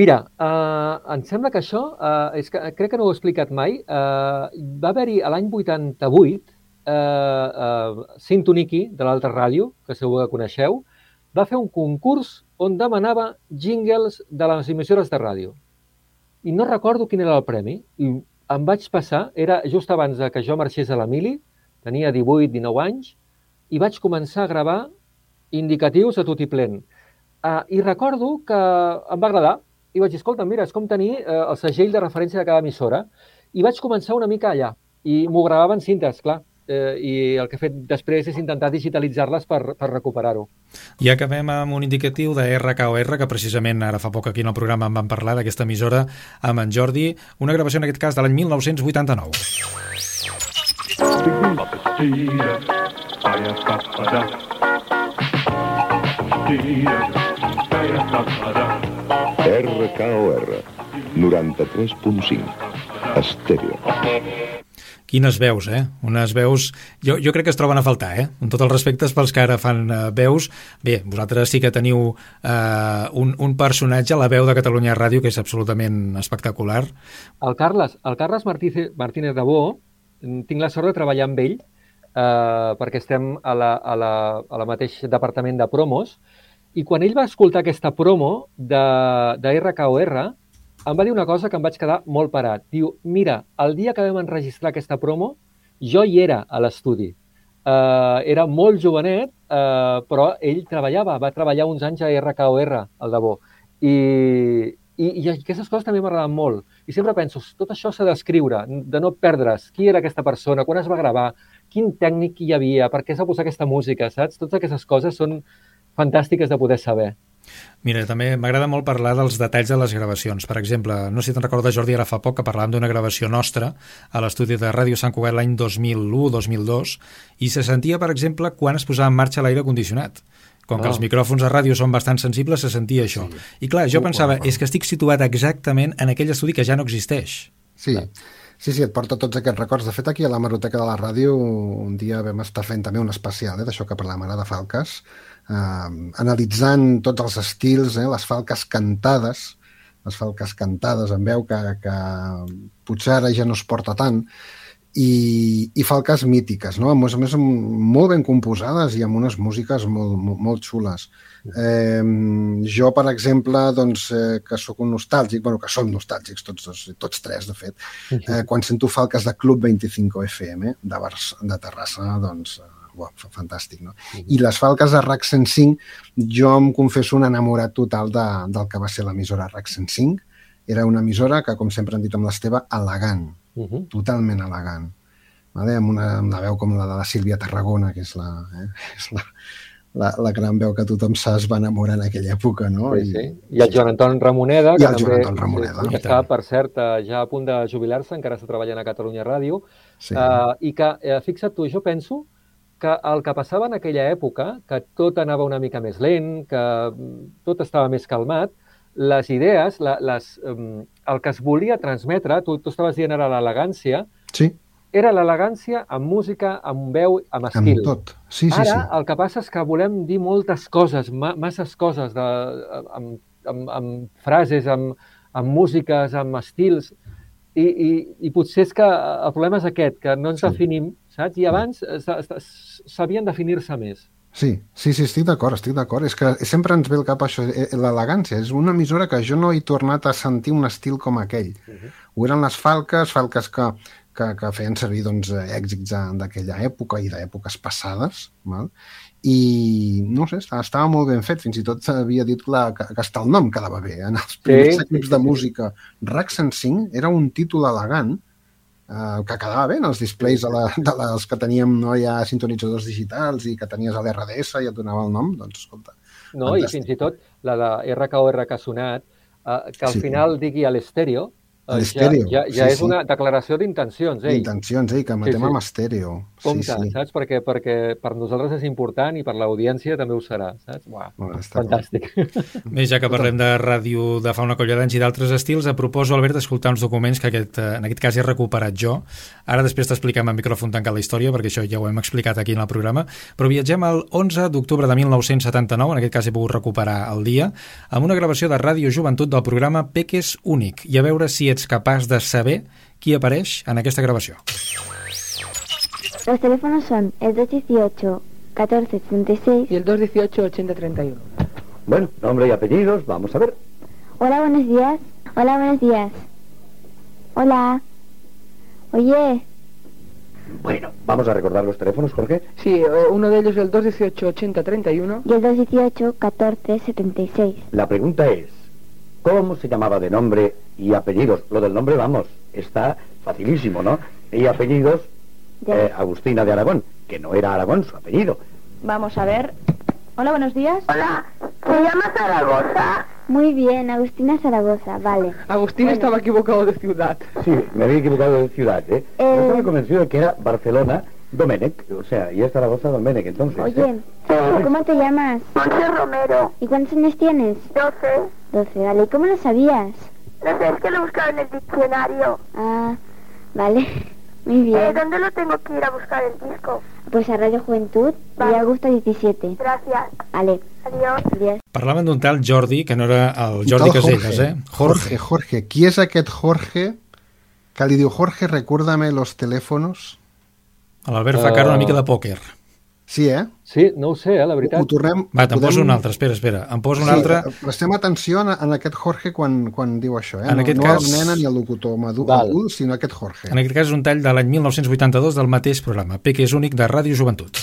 Mira, uh, em sembla que això, uh, és que crec que no ho he explicat mai, uh, va haver-hi l'any 88 uh, uh, Sintoniki, de l'altra ràdio, que segur que coneixeu, va fer un concurs on demanava jingles de les emissores de ràdio i no recordo quin era el premi, i em vaig passar, era just abans de que jo marxés a l'Emili, tenia 18-19 anys, i vaig començar a gravar indicatius a tot i plen. Uh, I recordo que em va agradar, i vaig dir, escolta, mira, és com tenir uh, el segell de referència de cada emissora, i vaig començar una mica allà, i m'ho gravaven cintes, clar, eh, i el que he fet després és intentar digitalitzar-les per, per recuperar-ho. I acabem amb un indicatiu de RKOR, que precisament ara fa poc aquí en el programa en vam parlar d'aquesta emissora amb en Jordi, una gravació en aquest cas de l'any 1989. RKOR 93.5 Estèreo Quines veus, eh? Unes veus... Jo, jo crec que es troben a faltar, eh? Amb tots els respectes pels que ara fan uh, veus. Bé, vosaltres sí que teniu uh, un, un personatge, la veu de Catalunya Ràdio, que és absolutament espectacular. El Carles, el Carles Martínez, Martínez de Bo, tinc la sort de treballar amb ell, uh, perquè estem a la, a, la, a la mateix departament de promos, i quan ell va escoltar aquesta promo de, de RKOR, em va dir una cosa que em vaig quedar molt parat. Diu, mira, el dia que vam enregistrar aquesta promo, jo hi era a l'estudi. Uh, era molt jovenet, uh, però ell treballava, va treballar uns anys a RKOR, al Debò. I, i, i aquestes coses també m'agraden molt. I sempre penso, tot això s'ha d'escriure, de no perdre's. Qui era aquesta persona? Quan es va gravar? Quin tècnic hi havia? Per què s'ha posat aquesta música? Saps? Totes aquestes coses són fantàstiques de poder saber. Mira, també m'agrada molt parlar dels detalls de les gravacions. Per exemple, no sé si te'n recordes, Jordi, ara fa poc que parlàvem d'una gravació nostra a l'estudi de Ràdio Sant Cugat l'any 2001-2002 i se sentia, per exemple, quan es posava en marxa l'aire condicionat. Com oh. que els oh. micròfons a ràdio són bastant sensibles, se sentia això. Sí. I clar, jo pensava, és que estic situat exactament en aquell estudi que ja no existeix. Sí, Sí, sí, et porta tots aquests records. De fet, aquí a la Maroteca de la Ràdio un dia vam estar fent també un especial eh, d'això que parlàvem ara de Falques, eh, analitzant tots els estils, eh, les falques cantades, les falques cantades en veu, que, que potser ara ja no es porta tant, i, i falques mítiques, no? a més a més molt ben composades i amb unes músiques molt, molt, molt xules. Eh, jo, per exemple, doncs, eh, que sóc un nostàlgic, bueno, que som nostàlgics tots, dos, tots tres, de fet, eh, quan sento falques de Club 25 FM de, Bars, de Terrassa, doncs, eh, uau, fantàstic, no? I les falques de RAC 105, jo em confesso un enamorat total de, del que va ser l'emissora RAC 105. Era una emissora que, com sempre han dit amb l'Esteve, elegant, uh -huh. totalment elegant. Vale? Amb, una, amb la veu com la de la Sílvia Tarragona, que és la, eh? és la, la, la gran veu que tothom es va enamorar en aquella època, no? Sí, sí. I el Joan Anton Ramoneda, que el Joan Ramoneda. que està, per cert, eh, ja a punt de jubilar-se, encara està treballant a Catalunya Ràdio, sí. uh, i que, uh, fixa't tu, jo penso que el que passava en aquella època, que tot anava una mica més lent, que tot estava més calmat, les idees, la, les, um, el que es volia transmetre, tu, tu estaves dient ara l'elegància, sí. era l'elegància amb música, amb veu, amb estil. Amb tot. Sí, sí, ara sí. el que passa és que volem dir moltes coses, ma masses coses, de, amb, amb, amb frases, amb, amb músiques, amb estils, i, i, i potser és que el problema és aquest, que no ens sí. definim, saps? I abans sabien definir-se més. Sí, sí, sí, estic d'acord, estic d'acord. És que sempre ens ve el cap això, eh, l'elegància. És una emissora que jo no he tornat a sentir un estil com aquell. Uh -huh. Ho eren les falques, falques que, que, que feien servir doncs, èxits d'aquella època i d'èpoques passades, val? I no sé, estava, estava molt ben fet, fins i tot s'havia dit la, que, que està el nom quedava bé. En els primers sí, equips sí, de música, RAC 105 era un títol elegant, eh, que quedava bé en els displays de, la, de les que teníem no, ja sintonitzadors digitals i que tenies a l'RDS i et donava el nom, doncs escolta. No, fantàstic. i fins i tot la de RKO RK sonat, eh, que al sí. final digui a l'estèreo, l'estèreo. Ja, ja, ja sí, és una declaració d'intencions, eh? D'intencions, eh? Que matem sí, sí. amb estèreo. Compte, sí, sí. saps? Perquè, perquè per nosaltres és important i per l'audiència també ho serà, saps? Uau, bueno, fantàstic. Bé, ja que parlem de ràdio de fa una colla d'anys i d'altres estils, a proposo, Albert, d'escoltar uns documents que aquest, eh, en aquest cas he recuperat jo. Ara després t'expliquem amb micròfon tancat la història, perquè això ja ho hem explicat aquí en el programa, però viatgem al 11 d'octubre de 1979, en aquest cas he pogut recuperar el dia, amb una gravació de Ràdio Joventut del programa Peques Únic, i a veure si ets capaç de saber qui apareix en aquesta gravació. Los teléfonos son el 218 1436 y el 218 8031. Bueno, nombre y apellidos, vamos a ver. Hola, buenos días. Hola, buenos días. Hola. Oye. Bueno, vamos a recordar los teléfonos, Jorge. Sí, eh, uno de ellos es el 218 8031 y el 218 1476. La pregunta es, ¿cómo se llamaba de nombre y apellidos? Lo del nombre, vamos, está facilísimo, ¿no? Y apellidos, eh, Agustina de Aragón, que no era Aragón su apellido. Vamos a ver. Hola, buenos días. Hola, ¿se llama Zaragoza? Muy bien, Agustina Zaragoza, vale. Agustín Bueno. estaba equivocado de ciudad. Sí, me había equivocado de ciudad, ¿eh? Yo estaba convencido de que era Barcelona, Domenech, o sea, y es Zaragoza, Domenech, entonces. ¿eh? Oye, ¿cómo te llamas? Monse Romero. ¿Y cuántos años tienes? Doce. Doce, vale. ¿Y cómo lo sabías? No sé, es que lo he buscado en el diccionario. Ah, vale. Muy bien. Eh, ¿Dónde lo tengo que ir a buscar el disco? Pues a Radio Juventud, Vale. y Augusto 17. Gracias. Vale. Adiós. Adiós. Parlaven d'un tal Jordi, que no era el Jordi Casellas, eh? Jorge, Jorge. Qui és aquest Jorge que li diu Jorge, recuérdame los teléfonos? L'Albert fa cara una mica de pòquer. Sí, eh? Sí, no ho sé, eh, la veritat. Ho, ho tornem... Va, te'n podem- poso un altre, espera, espera. Em poso un sí, altre... Prestem atenció en, en aquest Jorge quan, quan diu això, eh? En no, aquest no cas- el nena ni el locutor madu- Val. adult, sinó aquest Jorge. En aquest cas és un tall de l'any 1982 del mateix programa, Peque és únic de Ràdio Joventut.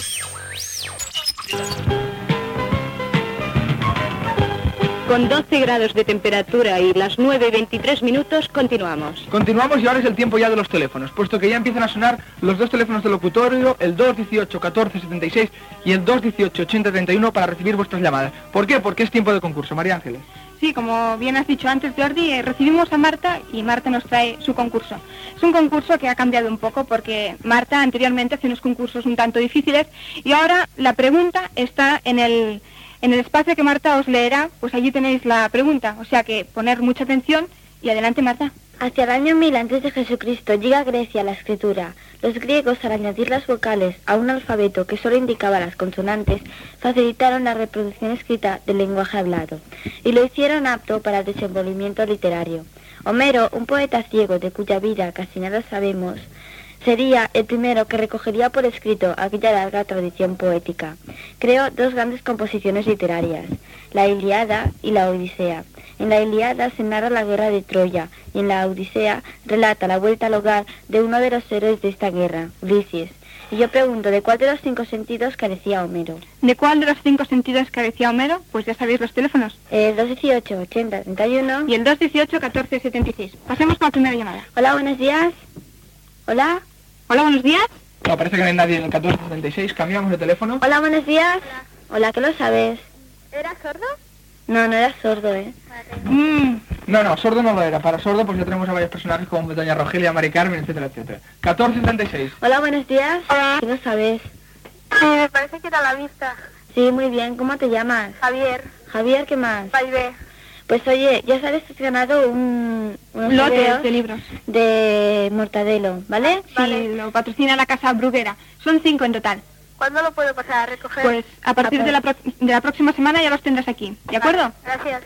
Con 12 grados de temperatura y las 9 y 23 minutos, continuamos. Continuamos y ahora es el tiempo ya de los teléfonos, puesto que ya empiezan a sonar los dos teléfonos del locutorio, el 218 14 76 y el 218 80 31 para recibir vuestras llamadas. ¿Por qué? Porque es tiempo de concurso, María Ángeles. Sí, como bien has dicho antes, Jordi, eh, recibimos a Marta y Marta nos trae su concurso. Es un concurso que ha cambiado un poco porque Marta anteriormente hacía unos concursos un tanto difíciles y ahora la pregunta está en el, en el espacio que Marta os leerá, pues allí tenéis la pregunta. O sea que poner mucha atención y adelante, Marta. Hacia el año 1000 antes de Jesucristo llega a Grecia la escritura. Los griegos, al añadir las vocales a un alfabeto que solo indicaba las consonantes, facilitaron la reproducción escrita del lenguaje hablado y lo hicieron apto para el desenvolvimiento literario. Homero, un poeta ciego de cuya vida casi nada sabemos, sería el primero que recogería por escrito aquella larga tradición poética. Creó dos grandes composiciones literarias, la Iliada y la Odisea. En la Iliada se narra la guerra de Troya y en la Odisea relata la vuelta al hogar de uno de los héroes de esta guerra, Ulises. Y yo pregunto, ¿de cuál de los cinco sentidos carecía Homero? ¿De cuál de los cinco sentidos carecía Homero? Pues ya sabéis los teléfonos. El 218 80 31 Y el 218 14 76. Pasemos con la primera llamada. Hola, buenos días. Hola. Hola, buenos días. No, parece que no hay nadie en el 1476. Cambiamos de teléfono. Hola, buenos días. Hola, ¿qué lo sabes? ¿Era sordo? No, no era sordo, ¿eh? Mm, No, no, sordo no lo era. Para sordo pues ya tenemos a varios personajes como Doña Rogelia, Mari Carmen, etcétera, etcétera. 1476. Hola, buenos días. ¿Qué lo sabes? Sí, me parece que era la vista. Sí, muy bien. ¿Cómo te llamas? Javier. Javier, ¿qué más? Baibé. Pues oye, ya sabes que has ganado un, unos videos de libros. de Mortadelo, ¿vale? Sí, lo patrocina la casa Bruguera. Son cinco en total. ¿Cuándo lo puedo pasar a recoger? Pues a partir de la, pro- de la próxima semana ya los tendrás aquí. ¿De acuerdo? Gracias.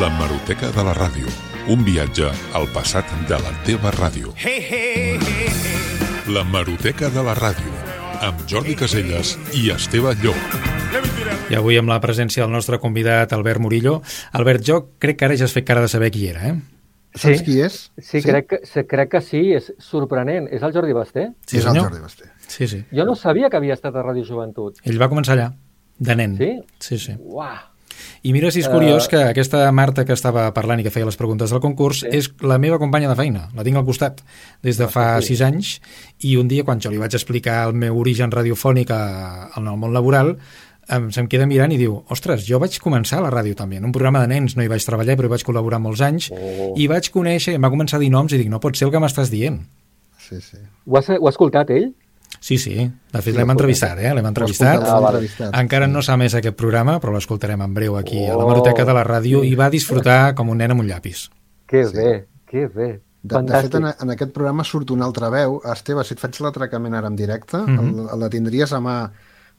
La Maroteca de la Ràdio. Un viatge al passat de la teva ràdio. La Maroteca de la Ràdio. Amb Jordi Caselles i Esteve Llop. I avui amb la presència del nostre convidat, Albert Murillo. Albert, jo crec que ara ja has fet cara de saber qui era, eh? Saps qui és? Sí, Sí? Crec, que, se- crec que sí, és sorprenent. És el Jordi Basté? Sí, és el. Jordi Basté. Sí, sí. Jo no sabia que havia estat a Ràdio Joventut. Ell va començar allà, de nen. Sí? Sí, sí. Uah! I mira si és curiós Eh, que aquesta Marta que estava parlant i que feia les preguntes del concurs Sí. és la meva companya de feina, la tinc al costat des de fa sí. sis anys i un dia quan jo li vaig explicar el meu origen radiofònic a, en el món laboral em, se'm queda mirant i diu ostres, jo vaig començar a la ràdio també, en un programa de nens no hi vaig treballar però hi vaig col·laborar molts anys Oh. i vaig conèixer, em va començar a dir noms i dic, no pot ser el que m'estàs dient Sí, sí. Ho has, ho ha escoltat ell? Sí, sí, de fet Sí, l'hem entrevistat, eh? l'hem entrevistat. entrevistat, Encara sí. no s'ha més aquest programa, però l'escoltarem en breu aquí a la Oh, Maroteca de la Ràdio sí. i va disfrutar com un nen amb un llapis. Que Sí. bé, que bé. De, de fet, en, en aquest programa surt una altra veu. Esteve, si et faig l'atracament ara en directe, mm. -hmm. la tindries a mà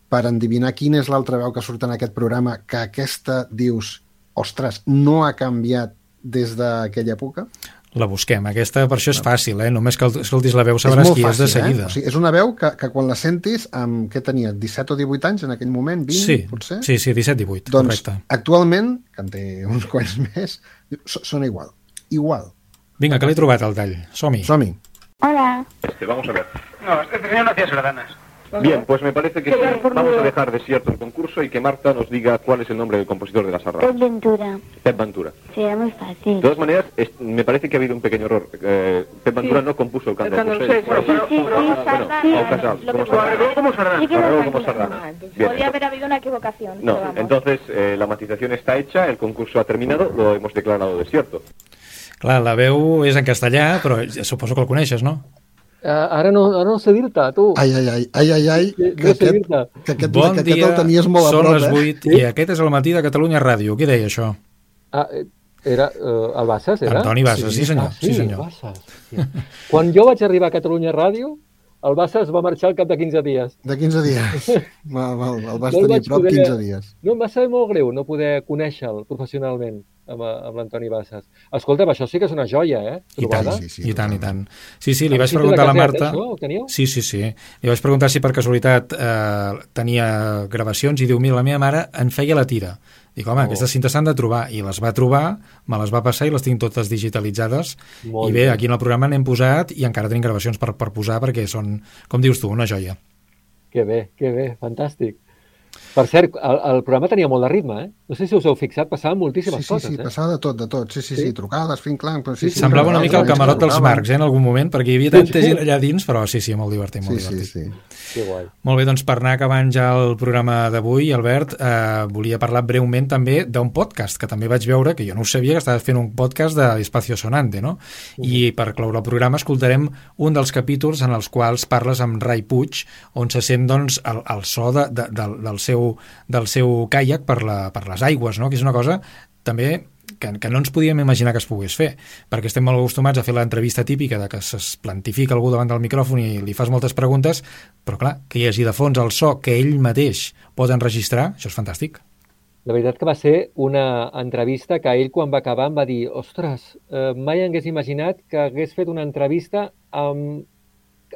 per endivinar quina és l'altra veu que surt en aquest programa, que aquesta dius, ostres, no ha canviat des d'aquella època? La busquem. Aquesta, per això és fàcil, eh? Només que escoltis la veu és sabràs molt qui és de fàcil, seguida. Eh? O sigui, és una veu que, que quan la sentis, amb què tenia, 17 o 18 anys en aquell moment, 20, sí, potser? sí, sí, 17-18, Doncs correcte. actualment, que en té uns quants més, so- sona igual. Igual. Vinga, que l'he trobat al tall. Som-hi. Som-hi. Hola. Este, vamos a ver. No, este tenía unas gradanas. Bien, pues me parece que sí, vamos a dejar desierto el concurso y que Marta nos diga cuál es el nombre del compositor de la sarra. Pep Ventura. Pep Ventura. Sí, era muy fácil. De todas maneras, es- me parece que ha habido un pequeño error. Eh, Pep Ventura no compuso el canto El. Seis, bueno, Sí, sí, sí, Bueno, sí. o Casal, Lo como que Sardana. Arregló como Sardana. Sí como. Sardana. Podría haber habido una equivocación. No, entonces eh, la matización está hecha, el concurso ha terminado, lo hemos declarado desierto. Clar, la veu és en castellà, però suposo que el coneixes, no? Uh, ara, no, ara no sé dir-te, tu. Ai, ai, ai, ai, ai, ai, No que sé aquest, que aquest, bon que aquest dia, el tenies molt a són prop, les eh? 8 i aquest és el matí de Catalunya Ràdio. Qui deia això? Ah, eh, era uh, el Bassas, era? Antoni Bassas, sí, senyor, Ah, sí, senyor. Bassas. hòstia. Quan jo vaig arribar a Catalunya Ràdio, el Bassas va marxar al cap de 15 dies. De 15 dies. Val, val, el vas No el tenir prop poder- 15 dies. No, em va ser molt greu no poder conèixer-lo professionalment amb, amb l'Antoni Bassas. Escolta'm, això sí que és una joia, eh? I tant, Trobada. sí, sí, I tant, i tant. Sí, sí, li A vaig preguntar a la Marta... Això? Sí, sí, sí. Li vaig preguntar si per casualitat eh, tenia gravacions i diu, mira, la meva mare en feia la tira. Dic, home, Oh. aquestes cintes s'han de trobar. I les va trobar, me les va passar i les tinc totes digitalitzades. Molt I bé, bé. aquí en el programa n'hem posat i encara tenim gravacions per, per posar perquè són, com dius tu, una joia. Que bé, que bé, fantàstic. Per cert, el, el programa tenia molt de ritme, eh? No sé si us heu fixat, passaven moltíssimes Sí, sí, coses, sí, eh? passava de tot, de tot. Sí, sí, sí, Sí? trucades, fent clanc... Però sí, sí, Semblava una mica el camarot dels. Marcs, eh, en algun moment, perquè hi havia tanta gent allà dins, però sí, sí, molt divertit, molt Sí, sí, divertit. sí. Que guai. Molt bé, doncs per anar acabant ja el programa d'avui, Albert, eh, volia parlar breument també d'un podcast, que també vaig veure, que jo no ho sabia, que estaves fent un podcast de Espacio Sonante, no? I per cloure el programa escoltarem un dels capítols en els quals parles amb Rai Puig, on se sent doncs, el, el so de, de, del, del seu del seu caiac per, la, per les aigües, no? que és una cosa també que, que no ens podíem imaginar que es pogués fer, perquè estem molt acostumats a fer l'entrevista típica de que es plantifica algú davant del micròfon i li fas moltes preguntes, però clar, que hi hagi de fons el so que ell mateix pot enregistrar, això és fantàstic. La veritat que va ser una entrevista que ell quan va acabar em va dir ostres, eh, mai hagués imaginat que hagués fet una entrevista amb...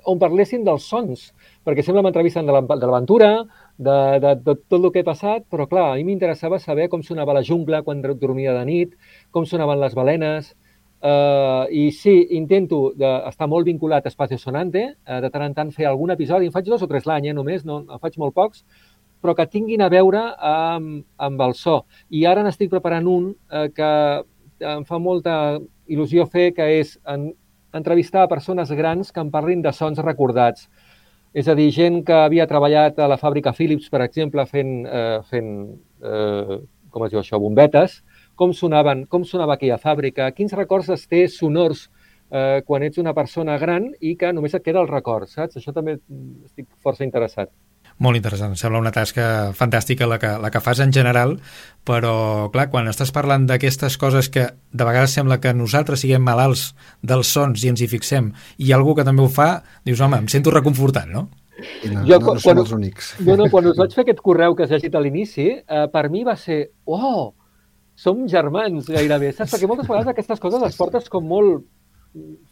on parlessin dels sons, perquè sembla una entrevista de l'aventura, de, de, de tot el que he passat, però clar, a mi m'interessava saber com sonava la jungla quan dormia de nit, com sonaven les balenes, Uh, I sí, intento estar molt vinculat a Espacio Sonante, uh, de tant en tant fer algun episodi, en faig dos o tres l'any, eh, només, no, en faig molt pocs, però que tinguin a veure amb, amb el so. I ara n'estic preparant un eh, que em fa molta il·lusió fer, que és en, entrevistar a persones grans que em parlin de sons recordats. És a dir, gent que havia treballat a la fàbrica Philips, per exemple, fent, eh, fent eh, com es diu això, bombetes, com, sonaven, com sonava aquella fàbrica, quins records es té sonors eh, quan ets una persona gran i que només et queda el record, saps? Això també estic força interessat. Molt interessant, sembla una tasca fantàstica la que, la que fas en general, però, clar, quan estàs parlant d'aquestes coses que de vegades sembla que nosaltres siguem malalts dels sons i ens hi fixem, i hi ha algú que també ho fa, dius, home, em sento reconfortant, no? no, jo, no, no som els únics. Jo no, quan us vaig fer aquest correu que has llegit a l'inici, eh, per mi va ser, oh, som germans gairebé, saps? Perquè moltes vegades aquestes coses les portes com molt...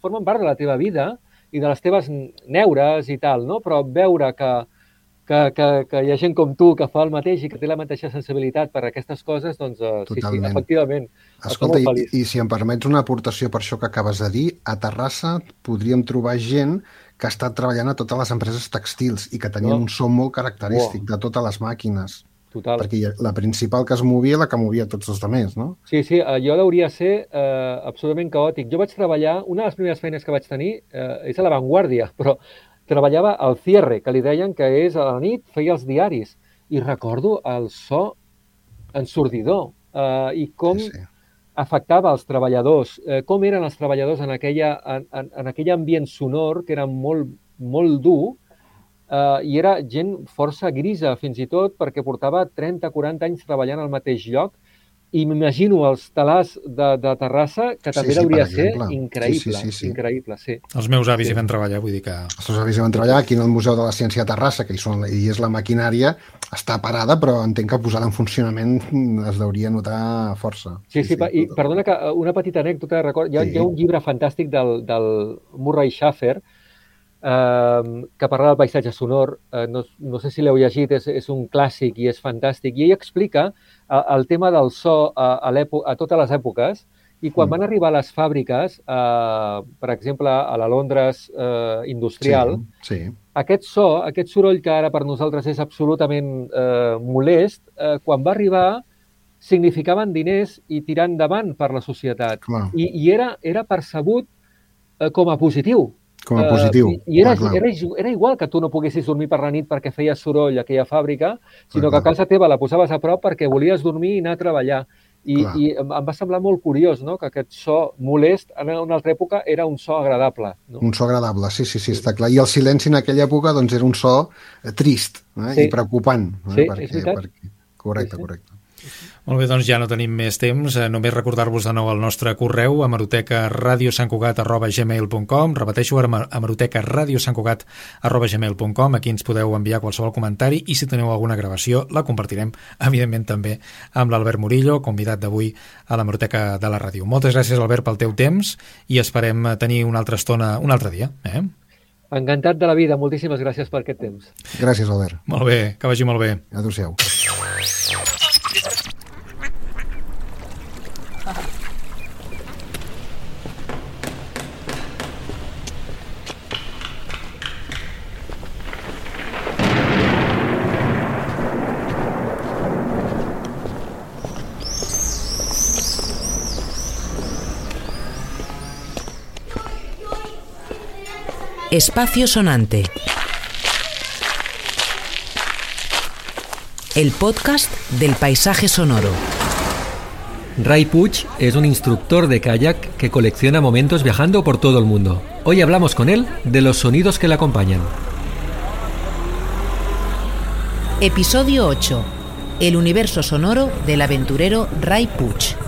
formen part de la teva vida i de les teves neures i tal, no? Però veure que, que, que, que hi ha gent com tu que fa el mateix i que té la mateixa sensibilitat per a aquestes coses, doncs uh, sí, sí, efectivament. Escolta, i, i si em permets una aportació per això que acabes de dir, a Terrassa podríem trobar gent que ha estat treballant a totes les empreses textils i que tenien oh. un so molt característic oh. de totes les màquines. Total. Perquè la principal que es movia la que movia tots els altres, no? Sí, sí, allò hauria ser eh, absolutament caòtic. Jo vaig treballar, una de les primeres feines que vaig tenir eh, és a l'avantguàrdia, però treballava al cierre, que li deien que és a la nit, feia els diaris. I recordo el so ensordidor eh, i com sí, sí. afectava els treballadors, eh, com eren els treballadors en, aquella, en, en, en aquell ambient sonor que era molt, molt dur eh, i era gent força grisa fins i tot perquè portava 30-40 anys treballant al mateix lloc i m'imagino els talars de, de Terrassa, que també sí, sí, hauria ser increïble, sí, sí, sí, sí. increïble, sí. Els meus avis sí. hi van treballar, vull dir que... Els meus avis hi van treballar aquí en el Museu de la Ciència de Terrassa, que hi, són, hi és la maquinària, està parada, però entenc que posada en funcionament es deuria notar força. Sí, sí, sí, sí i perdona que uh, una petita anècdota, record, hi ha, sí. hi ha un llibre fantàstic del, del Murray Schaffer, eh, que parla del paisatge sonor, eh, no, no sé si l'heu llegit, és, és un clàssic i és fantàstic, i ell explica el tema del so a, a, a totes les èpoques i quan mm. van arribar a les fàbriques, eh, per exemple, a la Londres eh, industrial, sí, sí. aquest so, aquest soroll que ara per nosaltres és absolutament eh, molest, eh, quan va arribar significaven diners i tirar endavant per la societat. Clar. I, I era, era percebut eh, com a positiu. Com a positiu. Uh, I era, clar, clar. Era, era igual que tu no poguessis dormir per la nit perquè feia soroll aquella fàbrica, sinó clar, que a casa teva la posaves a prop perquè volies dormir i anar a treballar. I, i em va semblar molt curiós no? que aquest so molest en una altra època era un so agradable. No? Un so agradable, sí, sí, sí, està clar. I el silenci en aquella època doncs, era un so eh, trist eh? sí. i preocupant. Eh? Sí, perquè, és veritat. Perquè... Correcte, sí, sí. correcte. Molt bé, doncs ja no tenim més temps. Eh, només recordar-vos de nou el nostre correu, ameroteca radiosantcugat arroba gmail.com. Repeteixo, radiosantcugat arroba gmail.com. Aquí ens podeu enviar qualsevol comentari i si teniu alguna gravació la compartirem, evidentment, també amb l'Albert Murillo, convidat d'avui a l'Ameroteca de la Ràdio. Moltes gràcies, Albert, pel teu temps i esperem tenir una altra estona un altre dia. Eh? Encantat de la vida. Moltíssimes gràcies per aquest temps. Gràcies, Albert. Molt bé, que vagi molt bé. Adéu-siau. Espacio Sonante. El podcast del paisaje sonoro. Ray Puch es un instructor de kayak que colecciona momentos viajando por todo el mundo. Hoy hablamos con él de los sonidos que le acompañan. Episodio 8. El universo sonoro del aventurero Ray Puch.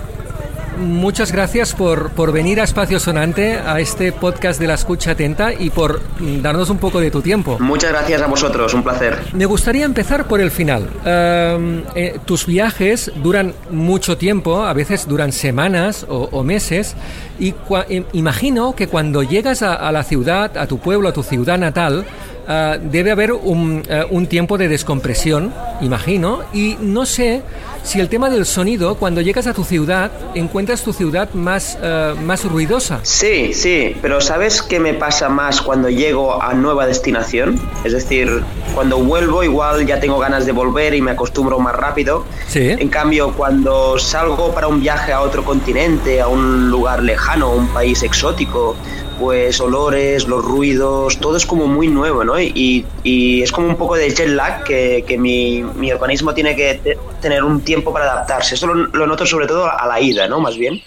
Muchas gracias por, por, venir a Espacio Sonante, a este podcast de la escucha atenta y por darnos un poco de tu tiempo. Muchas gracias a vosotros, un placer. Me gustaría empezar por el final. Uh, eh, tus viajes duran mucho tiempo, a veces duran semanas o, o meses, y eh, imagino que cuando llegas a, a la ciudad, a tu pueblo, a tu ciudad natal, Uh, debe haber un, uh, un, tiempo de descompresión, imagino, y no sé si el tema del sonido, cuando llegas a tu ciudad, encuentras tu ciudad más, uh, más ruidosa. Sí, sí, pero ¿sabes qué me pasa más cuando llego a nueva destinación? Es decir, cuando vuelvo igual ya tengo ganas de volver y me acostumbro más rápido. Sí. En cambio, cuando salgo para un viaje a otro continente, a un lugar lejano, un país exótico, pues olores, los ruidos, todo es como muy nuevo, ¿no? Y, y es como un poco de jet lag que, que mi, mi, organismo tiene que te, tener un tiempo para adaptarse. Esto lo, lo, noto sobre todo a la ida, ¿no? Más bien.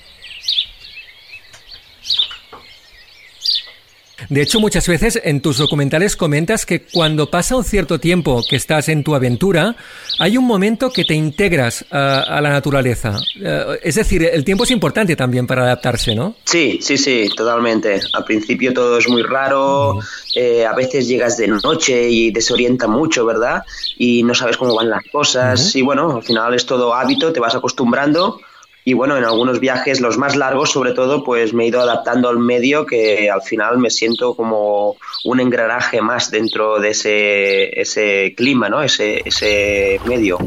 De hecho, muchas veces en tus documentales comentas que cuando pasa un cierto tiempo que estás en tu aventura, hay un momento que te integras a, a la naturaleza. Uh, es decir, el tiempo es importante también para adaptarse, ¿no? Sí, sí, sí, totalmente. Al principio todo es muy raro, eh, a veces llegas de noche y desorienta mucho, ¿verdad? Y no sabes cómo van las cosas. Uh -huh. Y bueno, al final es todo hábito, te vas acostumbrando y bueno, en algunos viajes, los más largos sobre todo, pues me he ido adaptando al medio que al final me siento como un engranaje más dentro de ese, ese clima, ¿no? Ese, ese medio.